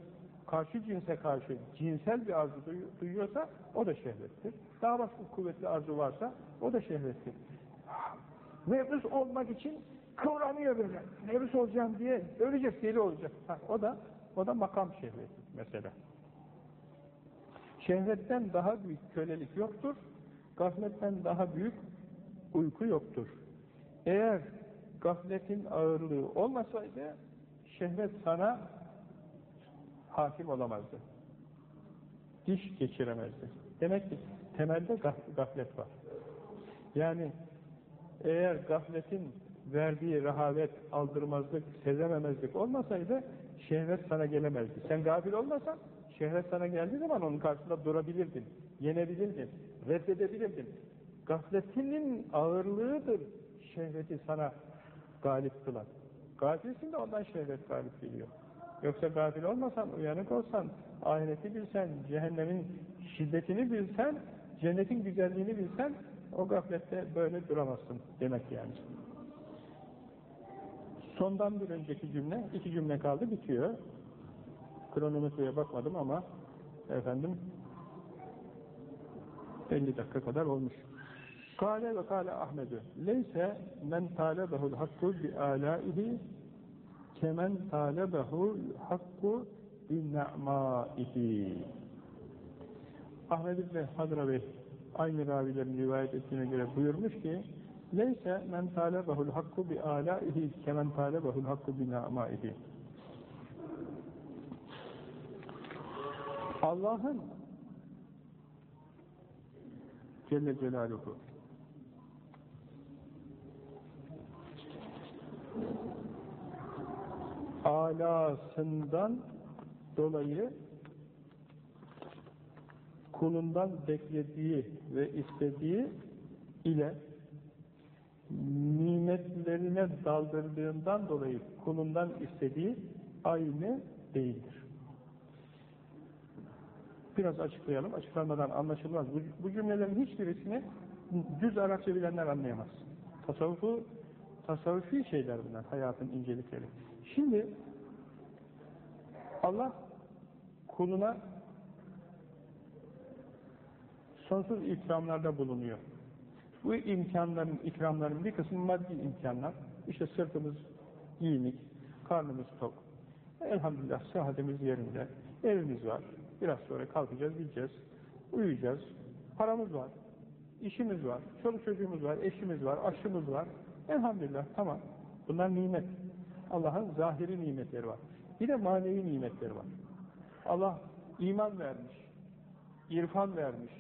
karşı cinse karşı cinsel bir arzu duyuyorsa o da şehvettir. Daha başka kuvvetli arzu varsa o da şehvettir. Nevruz olmak için kıvranıyor böyle. Nevruz olacağım diye ölecek, deli olacak. Ha, o da o da makam şehveti mesela. Şehvetten daha büyük kölelik yoktur. Gafletten daha büyük uyku yoktur. Eğer gafletin ağırlığı olmasaydı şehvet sana hakim olamazdı. Diş geçiremezdi. Demek ki temelde gaflet var. Yani eğer gafletin verdiği rahavet, aldırmazlık, sezememezlik olmasaydı şehvet sana gelemezdi. Sen gafil olmasan şehvet sana geldiği zaman onun karşısında durabilirdin, yenebilirdin, reddedebilirdin. Gafletinin ağırlığıdır şehveti sana galip kılan. Gafilsin de ondan şehvet galip geliyor. Yoksa gafil olmasan, uyanık olsan, ahireti bilsen, cehennemin şiddetini bilsen, cennetin güzelliğini bilsen, o gaflette böyle duramazsın demek yani. Sondan bir önceki cümle, iki cümle kaldı, bitiyor. Kronometreye bakmadım ama efendim 50 dakika kadar olmuş. Kale ve kale Ahmedü leyse men talebehul hakku bi alaihi kemen talebehul hakku bi ne'maihi Ahmed İbni Hadra Bey aynı ravilerin rivayet ettiğine göre buyurmuş ki Leyse men talebehul hakku bi alaihi kemen talebehul hakku bi ne'maihi Allah'ın Celle Celaluhu alasından dolayı kulundan beklediği ve istediği ile nimetlerine daldırdığından dolayı kulundan istediği aynı değildir. Biraz açıklayalım. Açıklanmadan anlaşılmaz. Bu, bu cümlelerin hiçbirisini düz Arapça bilenler anlayamaz. Tasavvufu, tasavvufi şeyler bunlar. Hayatın incelikleri. Şimdi Allah kuluna sonsuz ikramlarda bulunuyor. Bu imkanların, ikramların bir kısmı maddi imkanlar. İşte sırtımız giyinik, karnımız tok. Elhamdülillah sıhhatimiz yerinde, evimiz var. Biraz sonra kalkacağız, gideceğiz, uyuyacağız. Paramız var, işimiz var, çoluk çocuğumuz var, eşimiz var, aşımız var. Elhamdülillah tamam. Bunlar nimet. Allah'ın zahiri nimetleri var. Bir de manevi nimetleri var. Allah iman vermiş, irfan vermiş,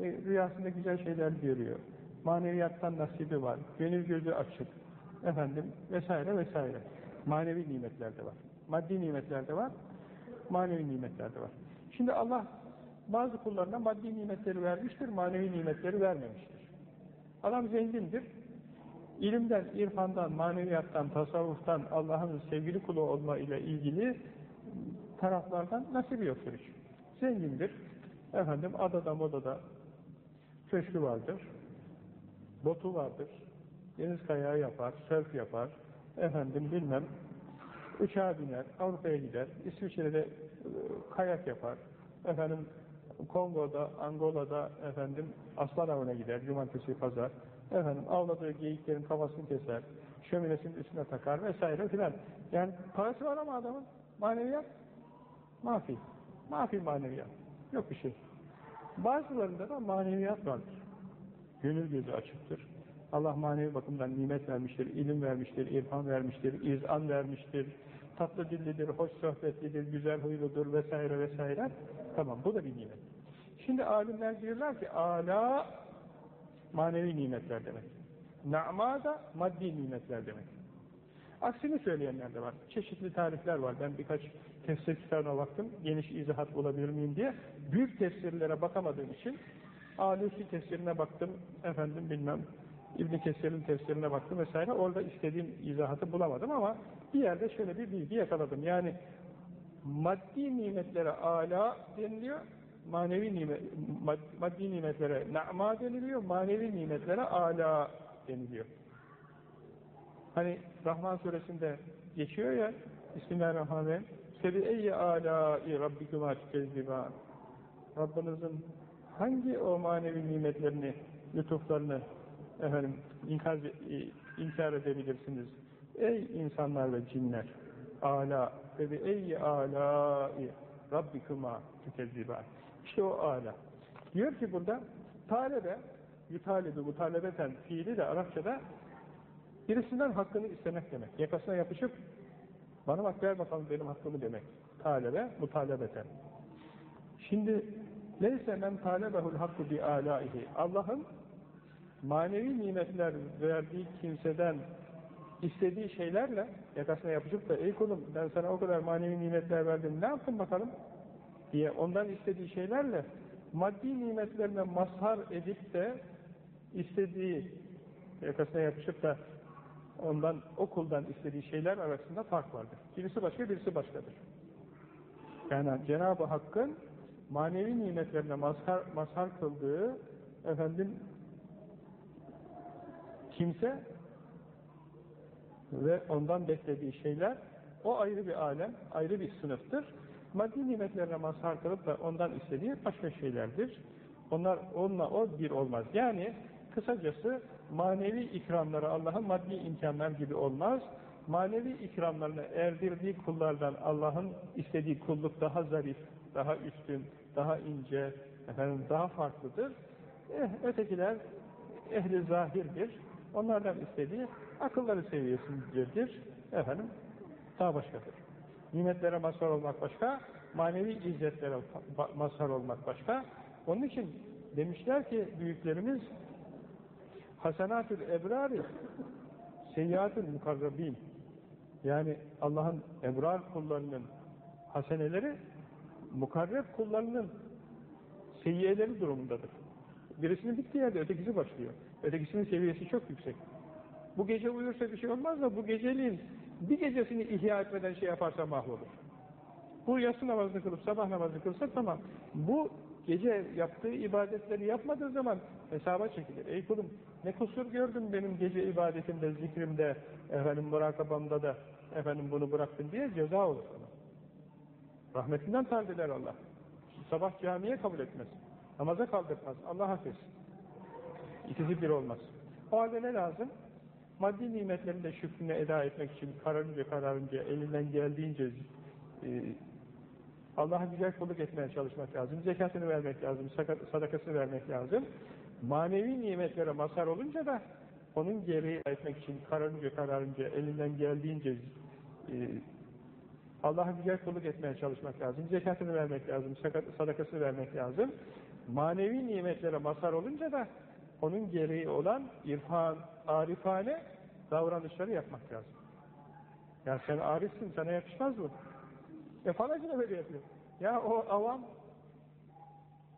e, rüyasında güzel şeyler görüyor, maneviyattan nasibi var, gönül gözü açık, efendim vesaire vesaire. Manevi nimetler de var. Maddi nimetler de var, manevi nimetler de var. Şimdi Allah bazı kullarına maddi nimetleri vermiştir, manevi nimetleri vermemiştir. Adam zengindir, ilimden, irfandan, maneviyattan, tasavvuftan, Allah'ın sevgili kulu olma ile ilgili taraflardan nasip yoktur hiç. Zengindir, efendim adada modada köşkü vardır, botu vardır, deniz kayağı yapar, sörf yapar, efendim bilmem, uçağa biner, Avrupa'ya gider, İsviçre'de e, kayak yapar, efendim Kongo'da, Angola'da efendim aslan avına gider, cumartesi, pazar, efendim avladığı geyiklerin kafasını keser, şöminesinin üstüne takar vesaire filan. Yani parası var ama adamın maneviyat mafi. Mafi maneviyat. Yok bir şey. Bazılarında da maneviyat vardır. Gönül gözü açıktır. Allah manevi bakımdan nimet vermiştir, ilim vermiştir, irfan vermiştir, izan vermiştir, tatlı dillidir, hoş sohbetlidir, güzel huyludur vesaire vesaire. Tamam bu da bir nimet. Şimdi alimler diyorlar ki ala manevi nimetler demek. Na'ma da maddi nimetler demek. Aksini söyleyenler de var. Çeşitli tarifler var. Ben birkaç tefsir kitabına baktım. Geniş izahat bulabilir miyim diye. Büyük tefsirlere bakamadığım için Alusi tefsirine baktım. Efendim bilmem İbn Kesir'in tefsirine baktım vesaire. Orada istediğim izahatı bulamadım ama bir yerde şöyle bir bilgi yakaladım. Yani maddi nimetlere ala deniliyor, manevi nimet, maddi nimetlere na'ma deniliyor, manevi nimetlere ala deniliyor. Hani Rahman suresinde geçiyor ya Bismillahirrahmanirrahim Sebi eyye alâi rabbikuma tükezziban Rabbinizin hangi o manevi nimetlerini, lütuflarını efendim inkar, inkar edebilirsiniz? Ey insanlar ve cinler! Ala ve bi eyyi alâi rabbikuma tükezziban İşte o ala. Diyor ki burada talebe, yutalebi, mutalebeten fiili de Arapçada birisinden hakkını istemek demek. Yakasına yapışıp bana bak ver bakalım benim hakkımı demek. Talebe, mutalebeten. Şimdi neyse men talebehul hakkı bi alaihi. Allah'ın manevi nimetler verdiği kimseden istediği şeylerle yakasına yapışıp da ey kulum ben sana o kadar manevi nimetler verdim ne yaptın bakalım diye ondan istediği şeylerle maddi nimetlerine mazhar edip de istediği yakasına yapışıp da ondan o kuldan istediği şeyler arasında fark vardır. Birisi başka, birisi başkadır. Yani Cenab-ı Hakk'ın manevi nimetlerine mazhar, mazhar kıldığı efendim kimse ve ondan beklediği şeyler o ayrı bir alem, ayrı bir sınıftır. Maddi nimetlerine mazhar kılıp da ondan istediği başka şeylerdir. Onlar onunla o bir olmaz. Yani kısacası manevi ikramları Allah'ın maddi imkanlar gibi olmaz. Manevi ikramlarını erdirdiği kullardan Allah'ın istediği kulluk daha zarif, daha üstün, daha ince, efendim daha farklıdır. Eh, ötekiler ehli zahirdir. Onlardan istediği akılları seviyesindedir. Efendim daha başkadır. Nimetlere mazhar olmak başka, manevi izzetlere mazhar olmak başka. Onun için demişler ki büyüklerimiz hasenatül ebrari seyyiatül mukarrabin yani Allah'ın ebrar kullarının haseneleri mukarreb kullarının seyyiyeleri durumundadır. Birisinin bittiği yerde ötekisi başlıyor. Ötekisinin seviyesi çok yüksek. Bu gece uyursa bir şey olmaz da bu geceliğin bir gecesini ihya etmeden şey yaparsa mahvolur. Bu yatsı namazını kılıp sabah namazını kılsa tamam. Bu gece yaptığı ibadetleri yapmadığı zaman hesaba çekilir. Ey kulum ne kusur gördün benim gece ibadetimde, zikrimde, efendim murakabamda da efendim bunu bıraktın diye ceza olur sana. Rahmetinden tardiler Allah. Sabah camiye kabul etmez. Namaza kaldırmaz. Allah affetsin. İkisi bir olmaz. O halde ne lazım? Maddi nimetlerin de şükrünü eda etmek için kararınca kararınca, elinden geldiğince e, Allah'a güzel kulluk etmeye çalışmak lazım. Zekatını vermek lazım, sadakasını vermek lazım. Manevi nimetlere mazhar olunca da onun gereği etmek için kararınca kararınca, elinden geldiğince e, Allah'a güzel kulluk etmeye çalışmak lazım. Zekatını vermek lazım, sadakasını vermek lazım. Manevi nimetlere mazhar olunca da onun gereği olan irfan, arifane davranışları yapmak lazım. Ya sen arifsin, sana yakışmaz mı? E falacına böyle yapıyor. Ya o avam,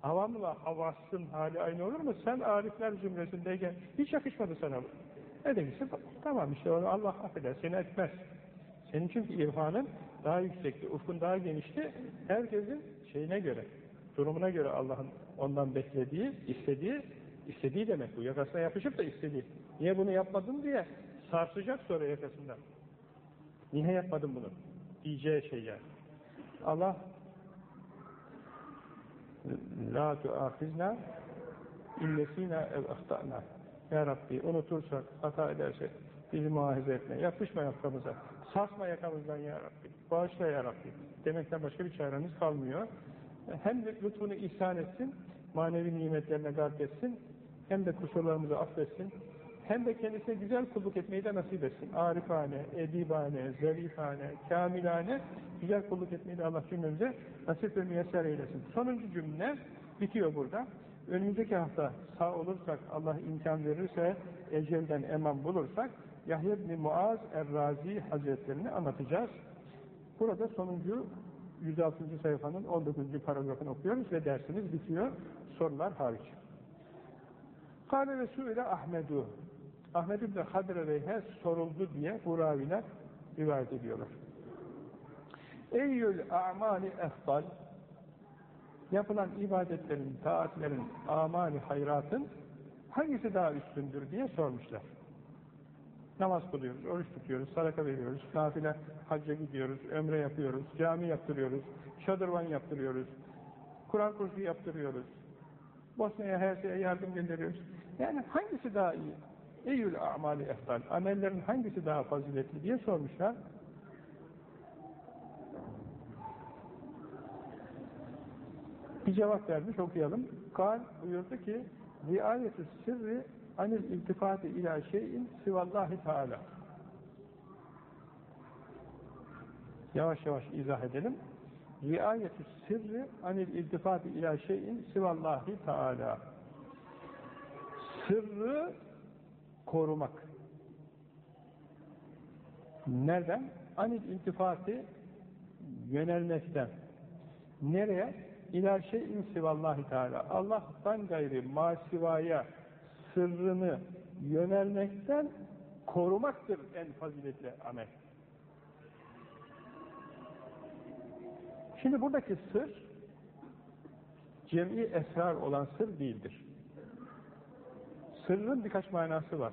avamla havasın hali aynı olur mu? Sen arifler zümresindeyken hiç yakışmadı sana bu. Ne demişsin? Tamam işte onu Allah affeder, seni etmez. Senin çünkü irfanın daha yüksekti, ufkun daha genişti. Herkesin şeyine göre, durumuna göre Allah'ın ondan beklediği, istediği, istediği demek bu. Yakasına yapışıp da istediği. Niye bunu yapmadın diye sarsacak sonra yakasından. Niye yapmadın bunu? Diyeceği şey yani. Allah La tuâfizna illesina ev ahtana Ya Rabbi unutursak, hata edersek bizi muahize etme. Yapışma yakamıza. Sarsma yakamızdan Ya Rabbi. Bağışla Ya Rabbi. Demekten başka bir çaremiz kalmıyor. Hem de lütfunu ihsan etsin, manevi nimetlerine garp etsin, hem de kusurlarımızı affetsin, hem de kendisine güzel kulluk etmeyi de nasip etsin. Arifane, edibane, zarifane, kamilane güzel kulluk etmeyi de Allah cümlemize nasip ve müyesser eylesin. Sonuncu cümle bitiyor burada. Önümüzdeki hafta sağ olursak, Allah imkan verirse, ecelden eman bulursak, Yahya ibn Muaz Er-Razi Hazretlerini anlatacağız. Burada sonuncu 106. sayfanın 19. paragrafını okuyoruz ve dersimiz bitiyor. Sorular hariç. Kâle Resulü Ahmedu. Ahmed ibn Hadreveyhe soruldu diye bu raviler rivayet ediyorlar. Eyyül a'mali efdal yapılan ibadetlerin, taatlerin, amali hayratın hangisi daha üstündür diye sormuşlar. Namaz kılıyoruz, oruç tutuyoruz, sadaka veriyoruz, nafile hacca gidiyoruz, ömre yapıyoruz, cami yaptırıyoruz, şadırvan yaptırıyoruz, Kur'an kursu yaptırıyoruz, Bosna'ya her şeye yardım gönderiyoruz. Yani hangisi daha iyi? Eyyül a'mali eftal. Amellerin hangisi daha faziletli diye sormuşlar. Bir cevap vermiş okuyalım. Kal buyurdu ki riayetü sirri anil iltifati ila şeyin sivallahi teala. Yavaş yavaş izah edelim. Riayetü sirri anil iltifati ila şeyin sivallahi teala. Sırrı korumak. Nereden? Anil iltifati yönelmekten. Nereye? İlâ şeyin sivallahi teâlâ. Allah'tan gayri masivaya sırrını yönelmekten korumaktır en faziletli amel. Şimdi buradaki sır cem'i esrar olan sır değildir. Sırrın birkaç manası var.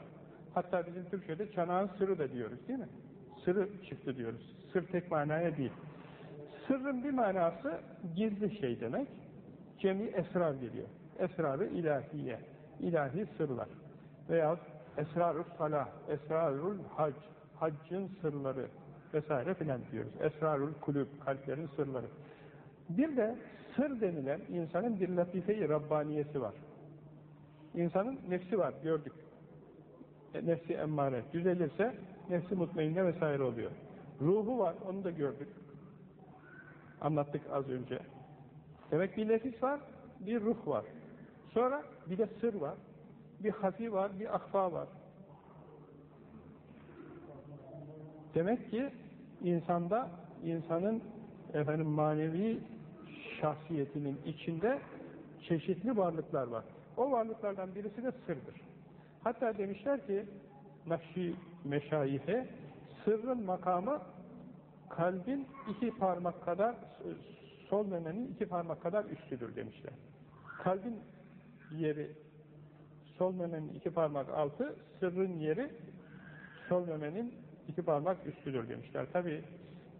Hatta bizim Türkçe'de çanağın sırrı da diyoruz değil mi? Sırrı çıktı diyoruz. Sır tek manaya değil. Sırrın bir manası gizli şey demek. Cemi esrar geliyor. Esrarı ilahiye. ilahi sırlar. Veya esrarul salah, esrarul hac, haccın sırları vesaire filan diyoruz. Esrarul kulüp, kalplerin sırları. Bir de sır denilen insanın bir latife-i Rabbaniyesi var. İnsanın nefsi var, gördük. E, nefsi emmare. Düzelirse nefsi mutmainne vesaire oluyor. Ruhu var, onu da gördük. Anlattık az önce. Demek bir nefis var, bir ruh var. Sonra bir de sır var. Bir hafi var, bir akfa var. Demek ki insanda, insanın efendim manevi şahsiyetinin içinde çeşitli varlıklar var. O varlıklardan birisi de sırdır. Hatta demişler ki Nakşi Meşayihe sırrın makamı kalbin iki parmak kadar sol memenin iki parmak kadar üstüdür demişler. Kalbin yeri sol memenin iki parmak altı, sırrın yeri sol memenin iki parmak üstüdür demişler. Tabi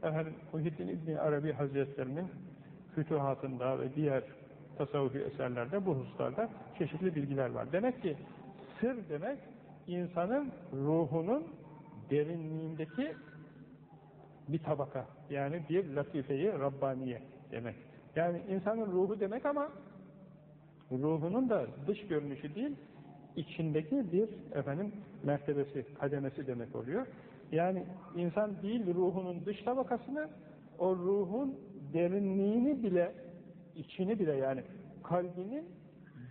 efendim Muhyiddin İbni Arabi Hazretlerinin fütuhatında ve diğer tasavvufi eserlerde bu hususlarda çeşitli bilgiler var. Demek ki sır demek insanın ruhunun derinliğindeki bir tabaka. Yani bir latifeyi Rabbaniye demek. Yani insanın ruhu demek ama ruhunun da dış görünüşü değil, içindeki bir efendim mertebesi, kademesi demek oluyor. Yani insan değil ruhunun dış tabakasını o ruhun derinliğini bile, içini bile yani kalbinin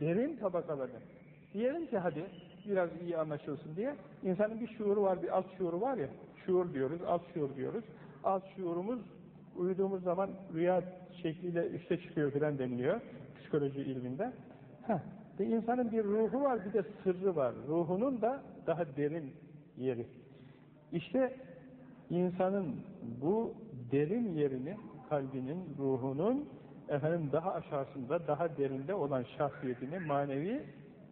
derin tabakalarını. Diyelim ki hadi biraz iyi anlaşılsın diye insanın bir şuuru var, bir alt şuuru var ya, şuur diyoruz, alt şuur diyoruz. Alt şuurumuz uyuduğumuz zaman rüya şekliyle üste çıkıyor filan deniliyor psikoloji ilminde. Heh. Ve insanın bir ruhu var, bir de sırrı var. Ruhunun da daha derin yeri. İşte insanın bu derin yerini, kalbinin, ruhunun efendim daha aşağısında, daha derinde olan şahsiyetini, manevi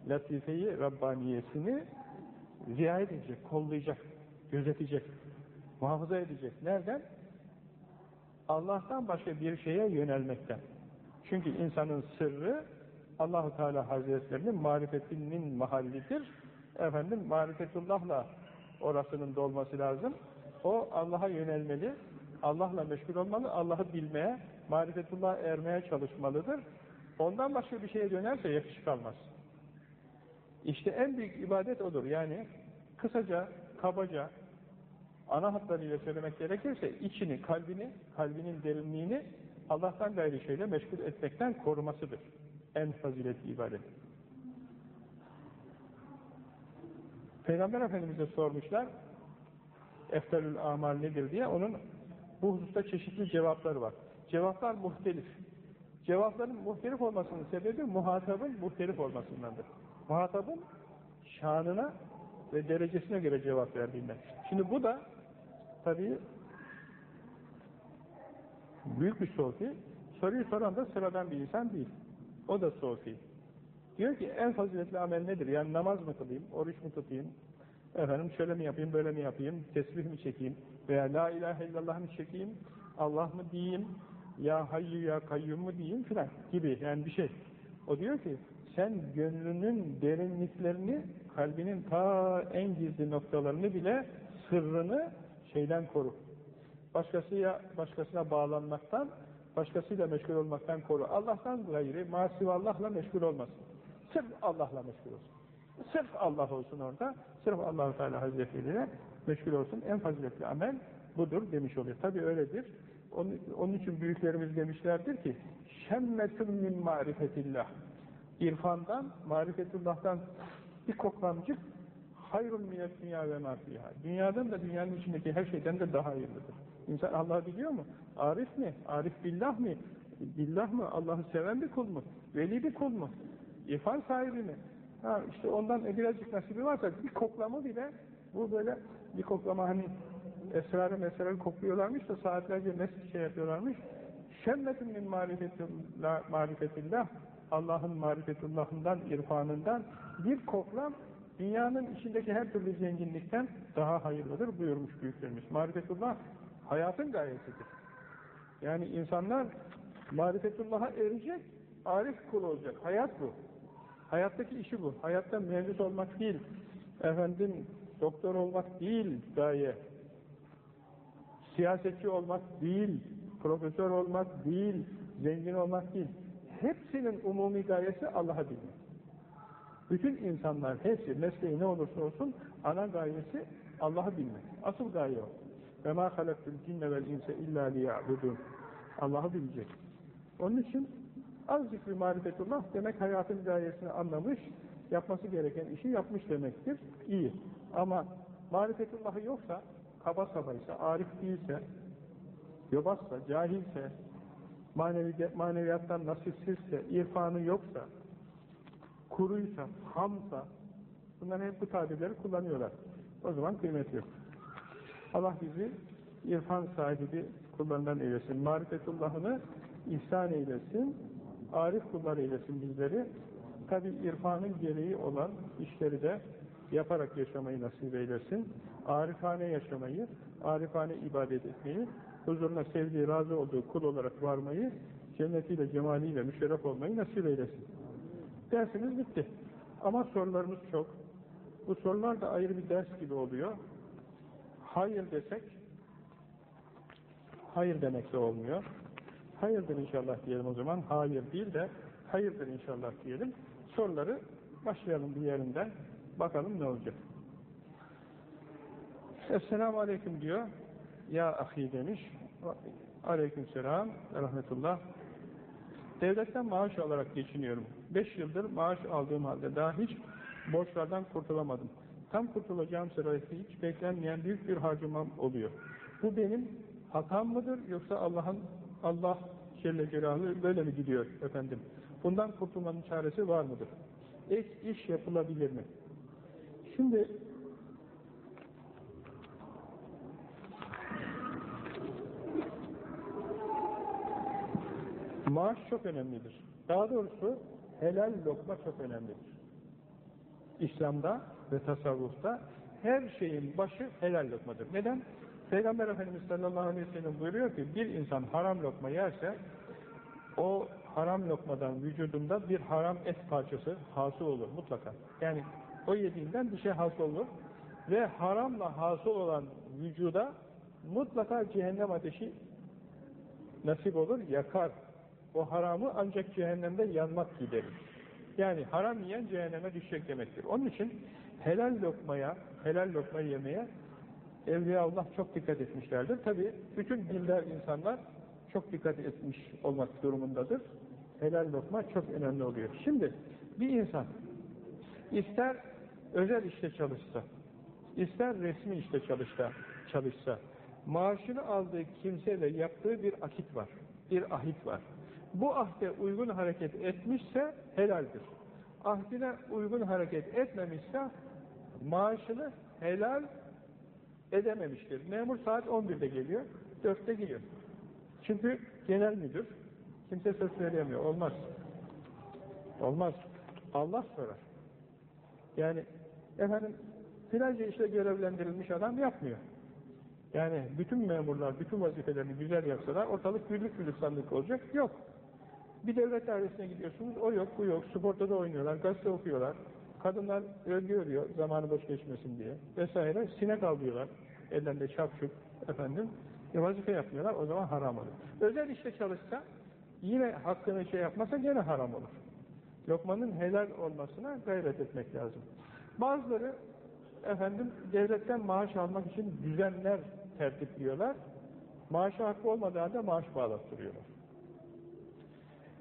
latifeyi, Rabbaniyesini riayet edecek, kollayacak, gözetecek, muhafaza edecek. Nereden? Allah'tan başka bir şeye yönelmekten. Çünkü insanın sırrı Allahu Teala Hazretlerinin marifetinin mahallidir. Efendim marifetullahla orasının dolması lazım. O Allah'a yönelmeli, Allah'la meşgul olmalı, Allah'ı bilmeye, marifetullah'a ermeye çalışmalıdır. Ondan başka bir şeye dönerse yakışık almaz. İşte en büyük ibadet odur. Yani kısaca, kabaca, ana hatlarıyla söylemek gerekirse içini, kalbini, kalbinin derinliğini Allah'tan gayrı şeyle meşgul etmekten korumasıdır. En faziletli ibadet. Peygamber Efendimiz'e sormuşlar eftalül amal nedir diye onun bu hususta çeşitli cevapları var. Cevaplar muhtelif. Cevapların muhtelif olmasının sebebi muhatabın muhtelif olmasındandır. Muhatabın şanına ve derecesine göre cevap verdiğinden. Şimdi bu da tabii büyük bir sofi. Soruyu soran da sıradan bir insan değil. O da sofi. Diyor ki en faziletli amel nedir? Yani namaz mı kılayım, oruç mu tutayım, efendim şöyle mi yapayım, böyle mi yapayım, tesbih mi çekeyim veya la ilahe illallah mı çekeyim, Allah mı diyeyim, ya hayyu ya kayyum mu diyeyim filan gibi yani bir şey. O diyor ki sen gönlünün derinliklerini, kalbinin ta en gizli noktalarını bile sırrını şeyden koru. Başkasıya, başkasına bağlanmaktan, başkasıyla meşgul olmaktan koru. Allah'tan gayri, masivallahla meşgul olmasın. Sırf Allah'la meşgul olsun. Sırf Allah olsun orada, sırf allah Teala Hazretleri meşgul olsun. En faziletli amel budur demiş oluyor. Tabi öyledir. Onun, onun için büyüklerimiz demişlerdir ki, şemmetun min marifetillah. İrfandan, marifetullah'tan bir koklamcık hayrun minet dünya ve mafiha. Dünyadan da dünyanın içindeki her şeyden de daha hayırlıdır. İnsan Allah'ı biliyor mu? Arif mi? Arif billah mi? Billah mı? Allah'ı seven bir kul mu? Veli bir kul mu? İrfan sahibi mi? Ha işte ondan birazcık nasibi varsa bir koklama bile bu böyle bir koklama hani esrarı mesrarı kokluyorlarmış da saatlerce ne şey yapıyorlarmış. Şemmetin min marifetillah, marifetillah Allah'ın marifetullahından, irfanından bir koklam dünyanın içindeki her türlü zenginlikten daha hayırlıdır buyurmuş büyüklerimiz. Marifetullah hayatın gayesidir. Yani insanlar marifetullah'a erecek, arif kul olacak. Hayat bu. Hayattaki işi bu. Hayatta mühendis olmak değil, efendim doktor olmak değil gaye. Siyasetçi olmak değil, profesör olmak değil, zengin olmak değil. Hepsinin umumi gayesi Allah'a bilmek. Bütün insanlar hepsi mesleği ne olursa olsun ana gayesi Allah'ı bilmek. Asıl gaye o. Ve ma halaktul cinne vel inse illa liya'budun. Allah'ı bilecek. Onun için azıcık bir marifetullah demek hayatın gayesini anlamış, yapması gereken işi yapmış demektir. İyi. Ama marifetullahı yoksa, kaba sabaysa, arif değilse, yobazsa, cahilse, manevi, maneviyattan nasipsizse, irfanı yoksa, kuruysa, hamsa, bunların hep bu tabirleri kullanıyorlar. O zaman kıymeti yok. Allah bizi irfan sahibi kullarından eylesin. Marifetullahını ihsan eylesin. Arif kullar eylesin bizleri. Tabi irfanın gereği olan işleri de yaparak yaşamayı nasip eylesin. Arifane yaşamayı, arifane ibadet etmeyi, huzuruna sevdiği, razı olduğu kul olarak varmayı, cennetiyle, cemaliyle müşerref olmayı nasip eylesin. Dersimiz bitti. Ama sorularımız çok. Bu sorular da ayrı bir ders gibi oluyor. Hayır desek, hayır demek de olmuyor. Hayırdır inşallah diyelim o zaman. Hayır değil de hayırdır inşallah diyelim. Soruları başlayalım bir yerinden. Bakalım ne olacak. Esselamu Aleyküm diyor. Ya ahi demiş. Aleykümselam ve rahmetullah. Devletten maaş alarak geçiniyorum. Beş yıldır maaş aldığım halde daha hiç borçlardan kurtulamadım. Tam kurtulacağım sırada hiç beklenmeyen büyük bir harcamam oluyor. Bu benim hatam mıdır yoksa Allah'ın Allah Celle Celaluhu böyle mi gidiyor efendim? Bundan kurtulmanın çaresi var mıdır? Ek iş yapılabilir mi? Şimdi maaş çok önemlidir. Daha doğrusu helal lokma çok önemlidir. İslam'da ve tasavvufta her şeyin başı helal lokmadır. Neden? Peygamber Efendimiz sallallahu aleyhi ve sellem buyuruyor ki bir insan haram lokma yerse o haram lokmadan vücudunda bir haram et parçası hasıl olur mutlaka. Yani o yediğinden bir şey hasıl olur ve haramla hasıl olan vücuda mutlaka cehennem ateşi nasip olur, yakar. O haramı ancak cehennemde yanmak giderir. Yani haram yiyen cehenneme düşecek demektir. Onun için helal lokmaya, helal lokma yemeye Evliya Allah çok dikkat etmişlerdir. Tabi bütün dindar insanlar çok dikkat etmiş olmak durumundadır. Helal lokma çok önemli oluyor. Şimdi bir insan ister özel işte çalışsa, ister resmi işte çalışsa, çalışsa maaşını aldığı kimseyle yaptığı bir akit var, bir ahit var. Bu ahde uygun hareket etmişse helaldir. Ahdine uygun hareket etmemişse maaşını helal edememiştir. Memur saat 11'de geliyor, 4'te geliyor. Çünkü genel müdür, kimse söz söyleyemiyor. Olmaz. Olmaz. Allah sorar. Yani efendim filanca işte görevlendirilmiş adam yapmıyor. Yani bütün memurlar, bütün vazifelerini güzel yapsalar ortalık güllük gülistanlık olacak. Yok. Bir devlet dairesine gidiyorsunuz, o yok, bu yok. Sporda oynuyorlar, gazete okuyorlar. Kadınlar örgü örüyor, zamanı boş geçmesin diye vesaire. Sinek avlıyorlar, ellerinde çapçuk, efendim. E, vazife yapmıyorlar, o zaman haram olur. Özel işte çalışsa, yine hakkını şey yapmasa gene haram olur. Lokmanın helal olmasına gayret etmek lazım. Bazıları efendim devletten maaş almak için düzenler tertipliyorlar. Maaşı hakkı olmadığı halde maaş bağlattırıyorlar.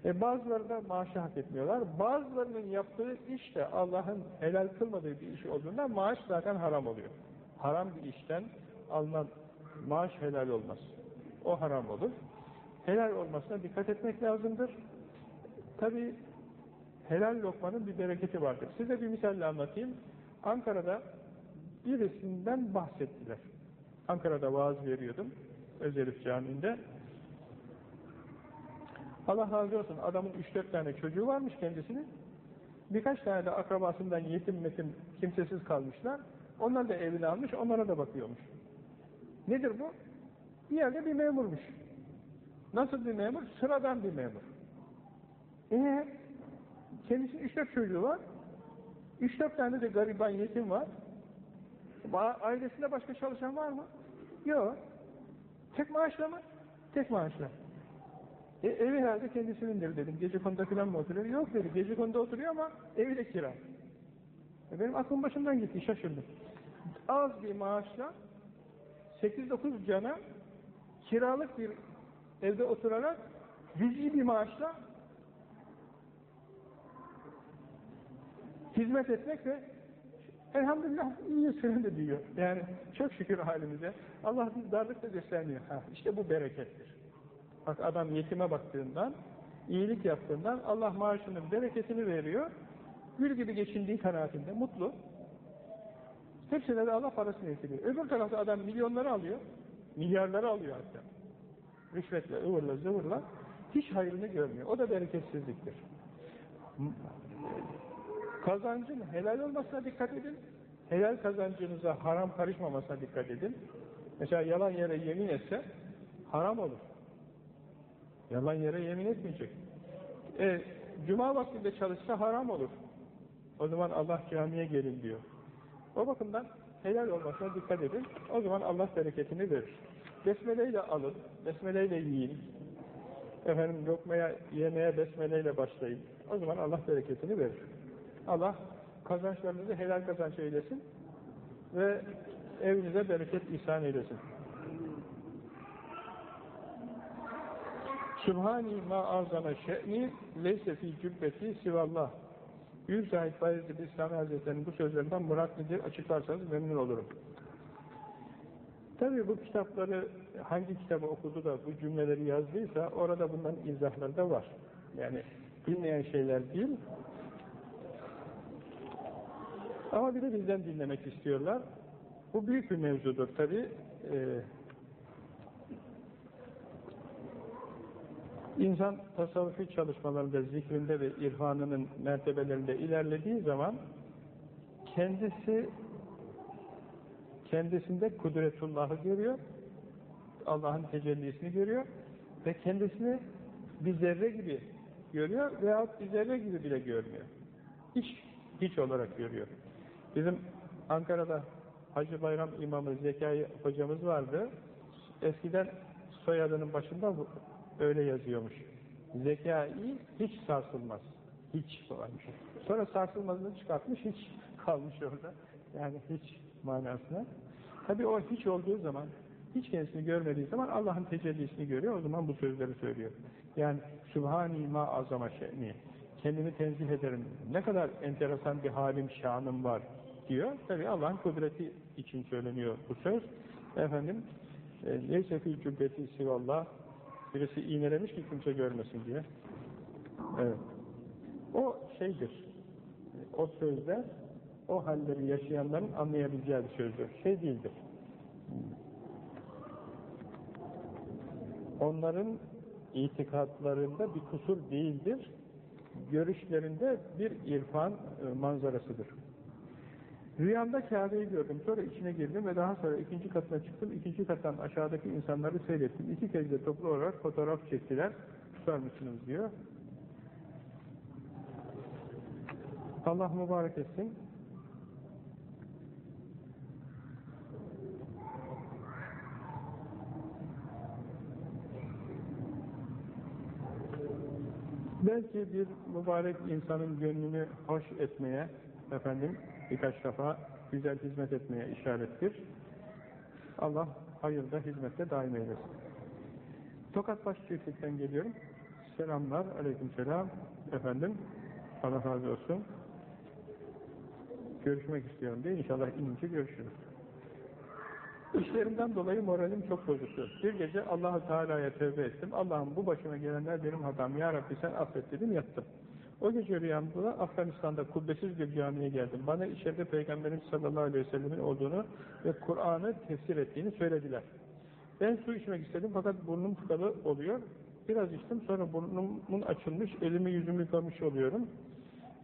E bazıları da maaşı hak etmiyorlar. Bazılarının yaptığı iş de Allah'ın helal kılmadığı bir iş olduğunda maaş zaten haram oluyor. Haram bir işten alınan maaş helal olmaz. O haram olur. Helal olmasına dikkat etmek lazımdır. Tabi helal lokmanın bir bereketi vardır. Size bir misalle anlatayım. Ankara'da birisinden bahsettiler. Ankara'da vaaz veriyordum. Özelif Camii'nde. Allah razı olsun adamın 3-4 tane çocuğu varmış kendisinin. Birkaç tane de akrabasından yetim metim kimsesiz kalmışlar. Onlar da evini almış, onlara da bakıyormuş. Nedir bu? Bir yerde bir memurmuş. Nasıl bir memur? Sıradan bir memur. Eee kendisinin 3-4 çocuğu var. 3-4 tane de gariban yetim var. Ailesinde başka çalışan var mı? Yok. Tek maaşla mı? Tek maaşla. E, evi herhalde kendisinindir dedim. Gece konuda falan mı oturuyor? Yok dedi. Gece konuda oturuyor ama evi de kira. E, benim aklım başımdan gitti. Şaşırdım. Az bir maaşla 8-9 cana kiralık bir evde oturarak cüz'i bir maaşla hizmet etmek ve elhamdülillah iyi süründü diyor. Yani çok şükür halimize. Allah biz darlık da göstermiyor. Ha, işte bu berekettir. Bak adam yetime baktığından, iyilik yaptığından Allah maaşının bereketini veriyor. Gül gibi geçindiği kanaatinde, mutlu. Hepsine de Allah parasını getiriyor. Öbür tarafta adam milyonları alıyor, milyarları alıyor hatta. Rüşvetle, ıvırla, zıvırla hiç hayrını görmüyor. O da bereketsizliktir. Kazancın helal olmasına dikkat edin. Helal kazancınıza haram karışmamasına dikkat edin. Mesela yalan yere yemin etse haram olur. Yalan yere yemin etmeyecek. E, Cuma vaktinde çalışsa haram olur. O zaman Allah camiye gelin diyor. O bakımdan helal olmasına dikkat edin. O zaman Allah bereketini verir. Besmeleyle alın, besmeleyle yiyin. Efendim lokmaya, yemeye besmeleyle başlayın. O zaman Allah bereketini verir. Allah kazançlarınızı helal kazanç eylesin ve evinize bereket ihsan eylesin. Sübhani ma azama şe'ni leyse fi cübbeti sivallah. Büyük Zahid Bayezid İslami Hazretleri'nin bu sözlerinden murat nedir açıklarsanız memnun olurum. Tabi bu kitapları hangi kitabı okudu da bu cümleleri yazdıysa orada bunların izahları da var. Yani bilmeyen şeyler değil. Ama bir de bizden dinlemek istiyorlar. Bu büyük bir mevzudur tabi. Ee, İnsan tasavvufi çalışmalarında, zikrinde ve irfanının mertebelerinde ilerlediği zaman kendisi kendisinde kudretullahı görüyor, Allah'ın tecellisini görüyor ve kendisini bir zerre gibi görüyor veyahut bir zerre gibi bile görmüyor. Hiç, hiç olarak görüyor. Bizim Ankara'da Hacı Bayram İmamı Zekai hocamız vardı. Eskiden soyadının başında öyle yazıyormuş. Zekai hiç sarsılmaz. Hiç varmış. Sonra sarsılmazını çıkartmış, hiç kalmış orada. Yani hiç manasına. Tabi o hiç olduğu zaman, hiç kendisini görmediği zaman Allah'ın tecellisini görüyor, o zaman bu sözleri söylüyor. Yani Sübhani ma azama şe'ni. Kendimi tenzih ederim. Ne kadar enteresan bir halim, şanım var diyor. Tabi Allah'ın kudreti için söyleniyor bu söz. Efendim, neyse fil cübbeti sivallah Birisi iğnelemiş ki kimse görmesin diye. Evet. O şeydir. O sözler o halleri yaşayanların anlayabileceği bir sözdür. Şey değildir. Onların itikatlarında bir kusur değildir. Görüşlerinde bir irfan e, manzarasıdır. Rüyamda Kabe'yi gördüm. Sonra içine girdim ve daha sonra ikinci katına çıktım. İkinci kattan aşağıdaki insanları seyrettim. İki kez de toplu olarak fotoğraf çektiler. Tutar mısınız diyor. Allah mübarek etsin. Belki bir mübarek insanın gönlünü hoş etmeye, efendim, birkaç defa güzel hizmet etmeye işarettir. Allah hayırda, hizmette daim eylesin. Tokat baş çiftlikten geliyorum. Selamlar, aleyküm selam. Efendim, Allah razı olsun. Görüşmek istiyorum diye inşallah inince görüşürüz. İşlerimden dolayı moralim çok bozuktu. Bir gece allah Teala'ya tövbe ettim. Allah'ım bu başıma gelenler benim hatam. Ya Rabbi sen affet dedim, yattım. O gece rüyamda Afganistan'da kubbesiz bir camiye geldim. Bana içeride Peygamberimiz sallallahu aleyhi ve sellemin olduğunu ve Kur'an'ı tefsir ettiğini söylediler. Ben su içmek istedim fakat burnum tıkalı oluyor. Biraz içtim sonra burnumun açılmış, elimi yüzümü yıkamış oluyorum.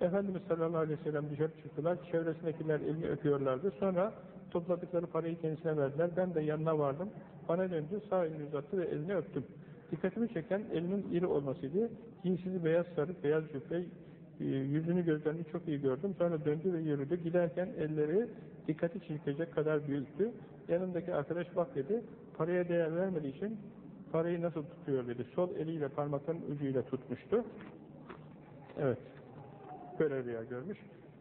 Efendimiz sallallahu aleyhi ve sellem dışarı çıktılar. Çevresindekiler elini öpüyorlardı. Sonra topladıkları parayı kendisine verdiler. Ben de yanına vardım. Bana döndü, sağ elini uzattı ve elini öptüm. Dikkatimi çeken elinin iri olmasıydı. Giysizi beyaz sarık, beyaz cübbe, e, yüzünü gözlerini çok iyi gördüm. Sonra döndü ve yürüdü. Giderken elleri dikkati çekecek kadar büyüktü. Yanındaki arkadaş bak dedi, paraya değer vermediği için parayı nasıl tutuyor dedi. Sol eliyle parmakların ucuyla tutmuştu. Evet. Böyle rüya görmüş.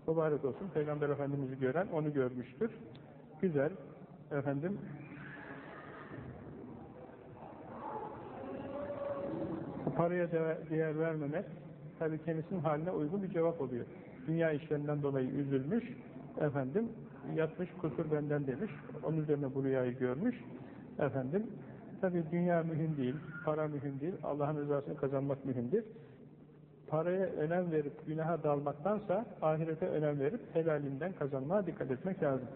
Mübarek olsun. Peygamber Efendimiz'i gören onu görmüştür. Güzel. Efendim paraya değer vermemek tabii kendisinin haline uygun bir cevap oluyor. Dünya işlerinden dolayı üzülmüş, efendim yatmış kusur benden demiş, onun üzerine bu rüyayı görmüş, efendim tabii dünya mühim değil, para mühim değil, Allah'ın rızasını kazanmak mühimdir. Paraya önem verip günaha dalmaktansa ahirete önem verip helalinden kazanmaya dikkat etmek lazım.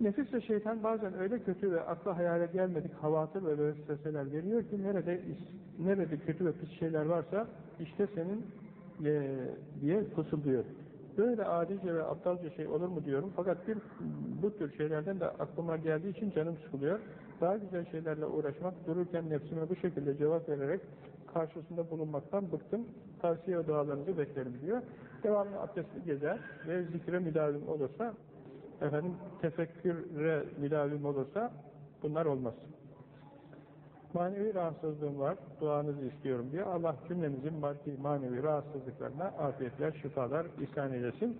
Nefis şeytan bazen öyle kötü ve akla hayale gelmedik havatır ve vesveseler veriyor ki nerede nerede kötü ve pis şeyler varsa işte senin e, diye fısıldıyor. Böyle adice ve aptalca şey olur mu diyorum. Fakat bir bu tür şeylerden de aklıma geldiği için canım sıkılıyor. Daha güzel şeylerle uğraşmak, dururken nefsime bu şekilde cevap vererek karşısında bulunmaktan bıktım. Tavsiye dualarınızı beklerim diyor. Devamlı abdestli gezer ve zikre müdavim olursa efendim tefekküre müdavim olursa bunlar olmaz. Manevi rahatsızlığım var, duanızı istiyorum diye Allah cümlemizin maddi manevi rahatsızlıklarına afiyetler, şifalar ihsan eylesin.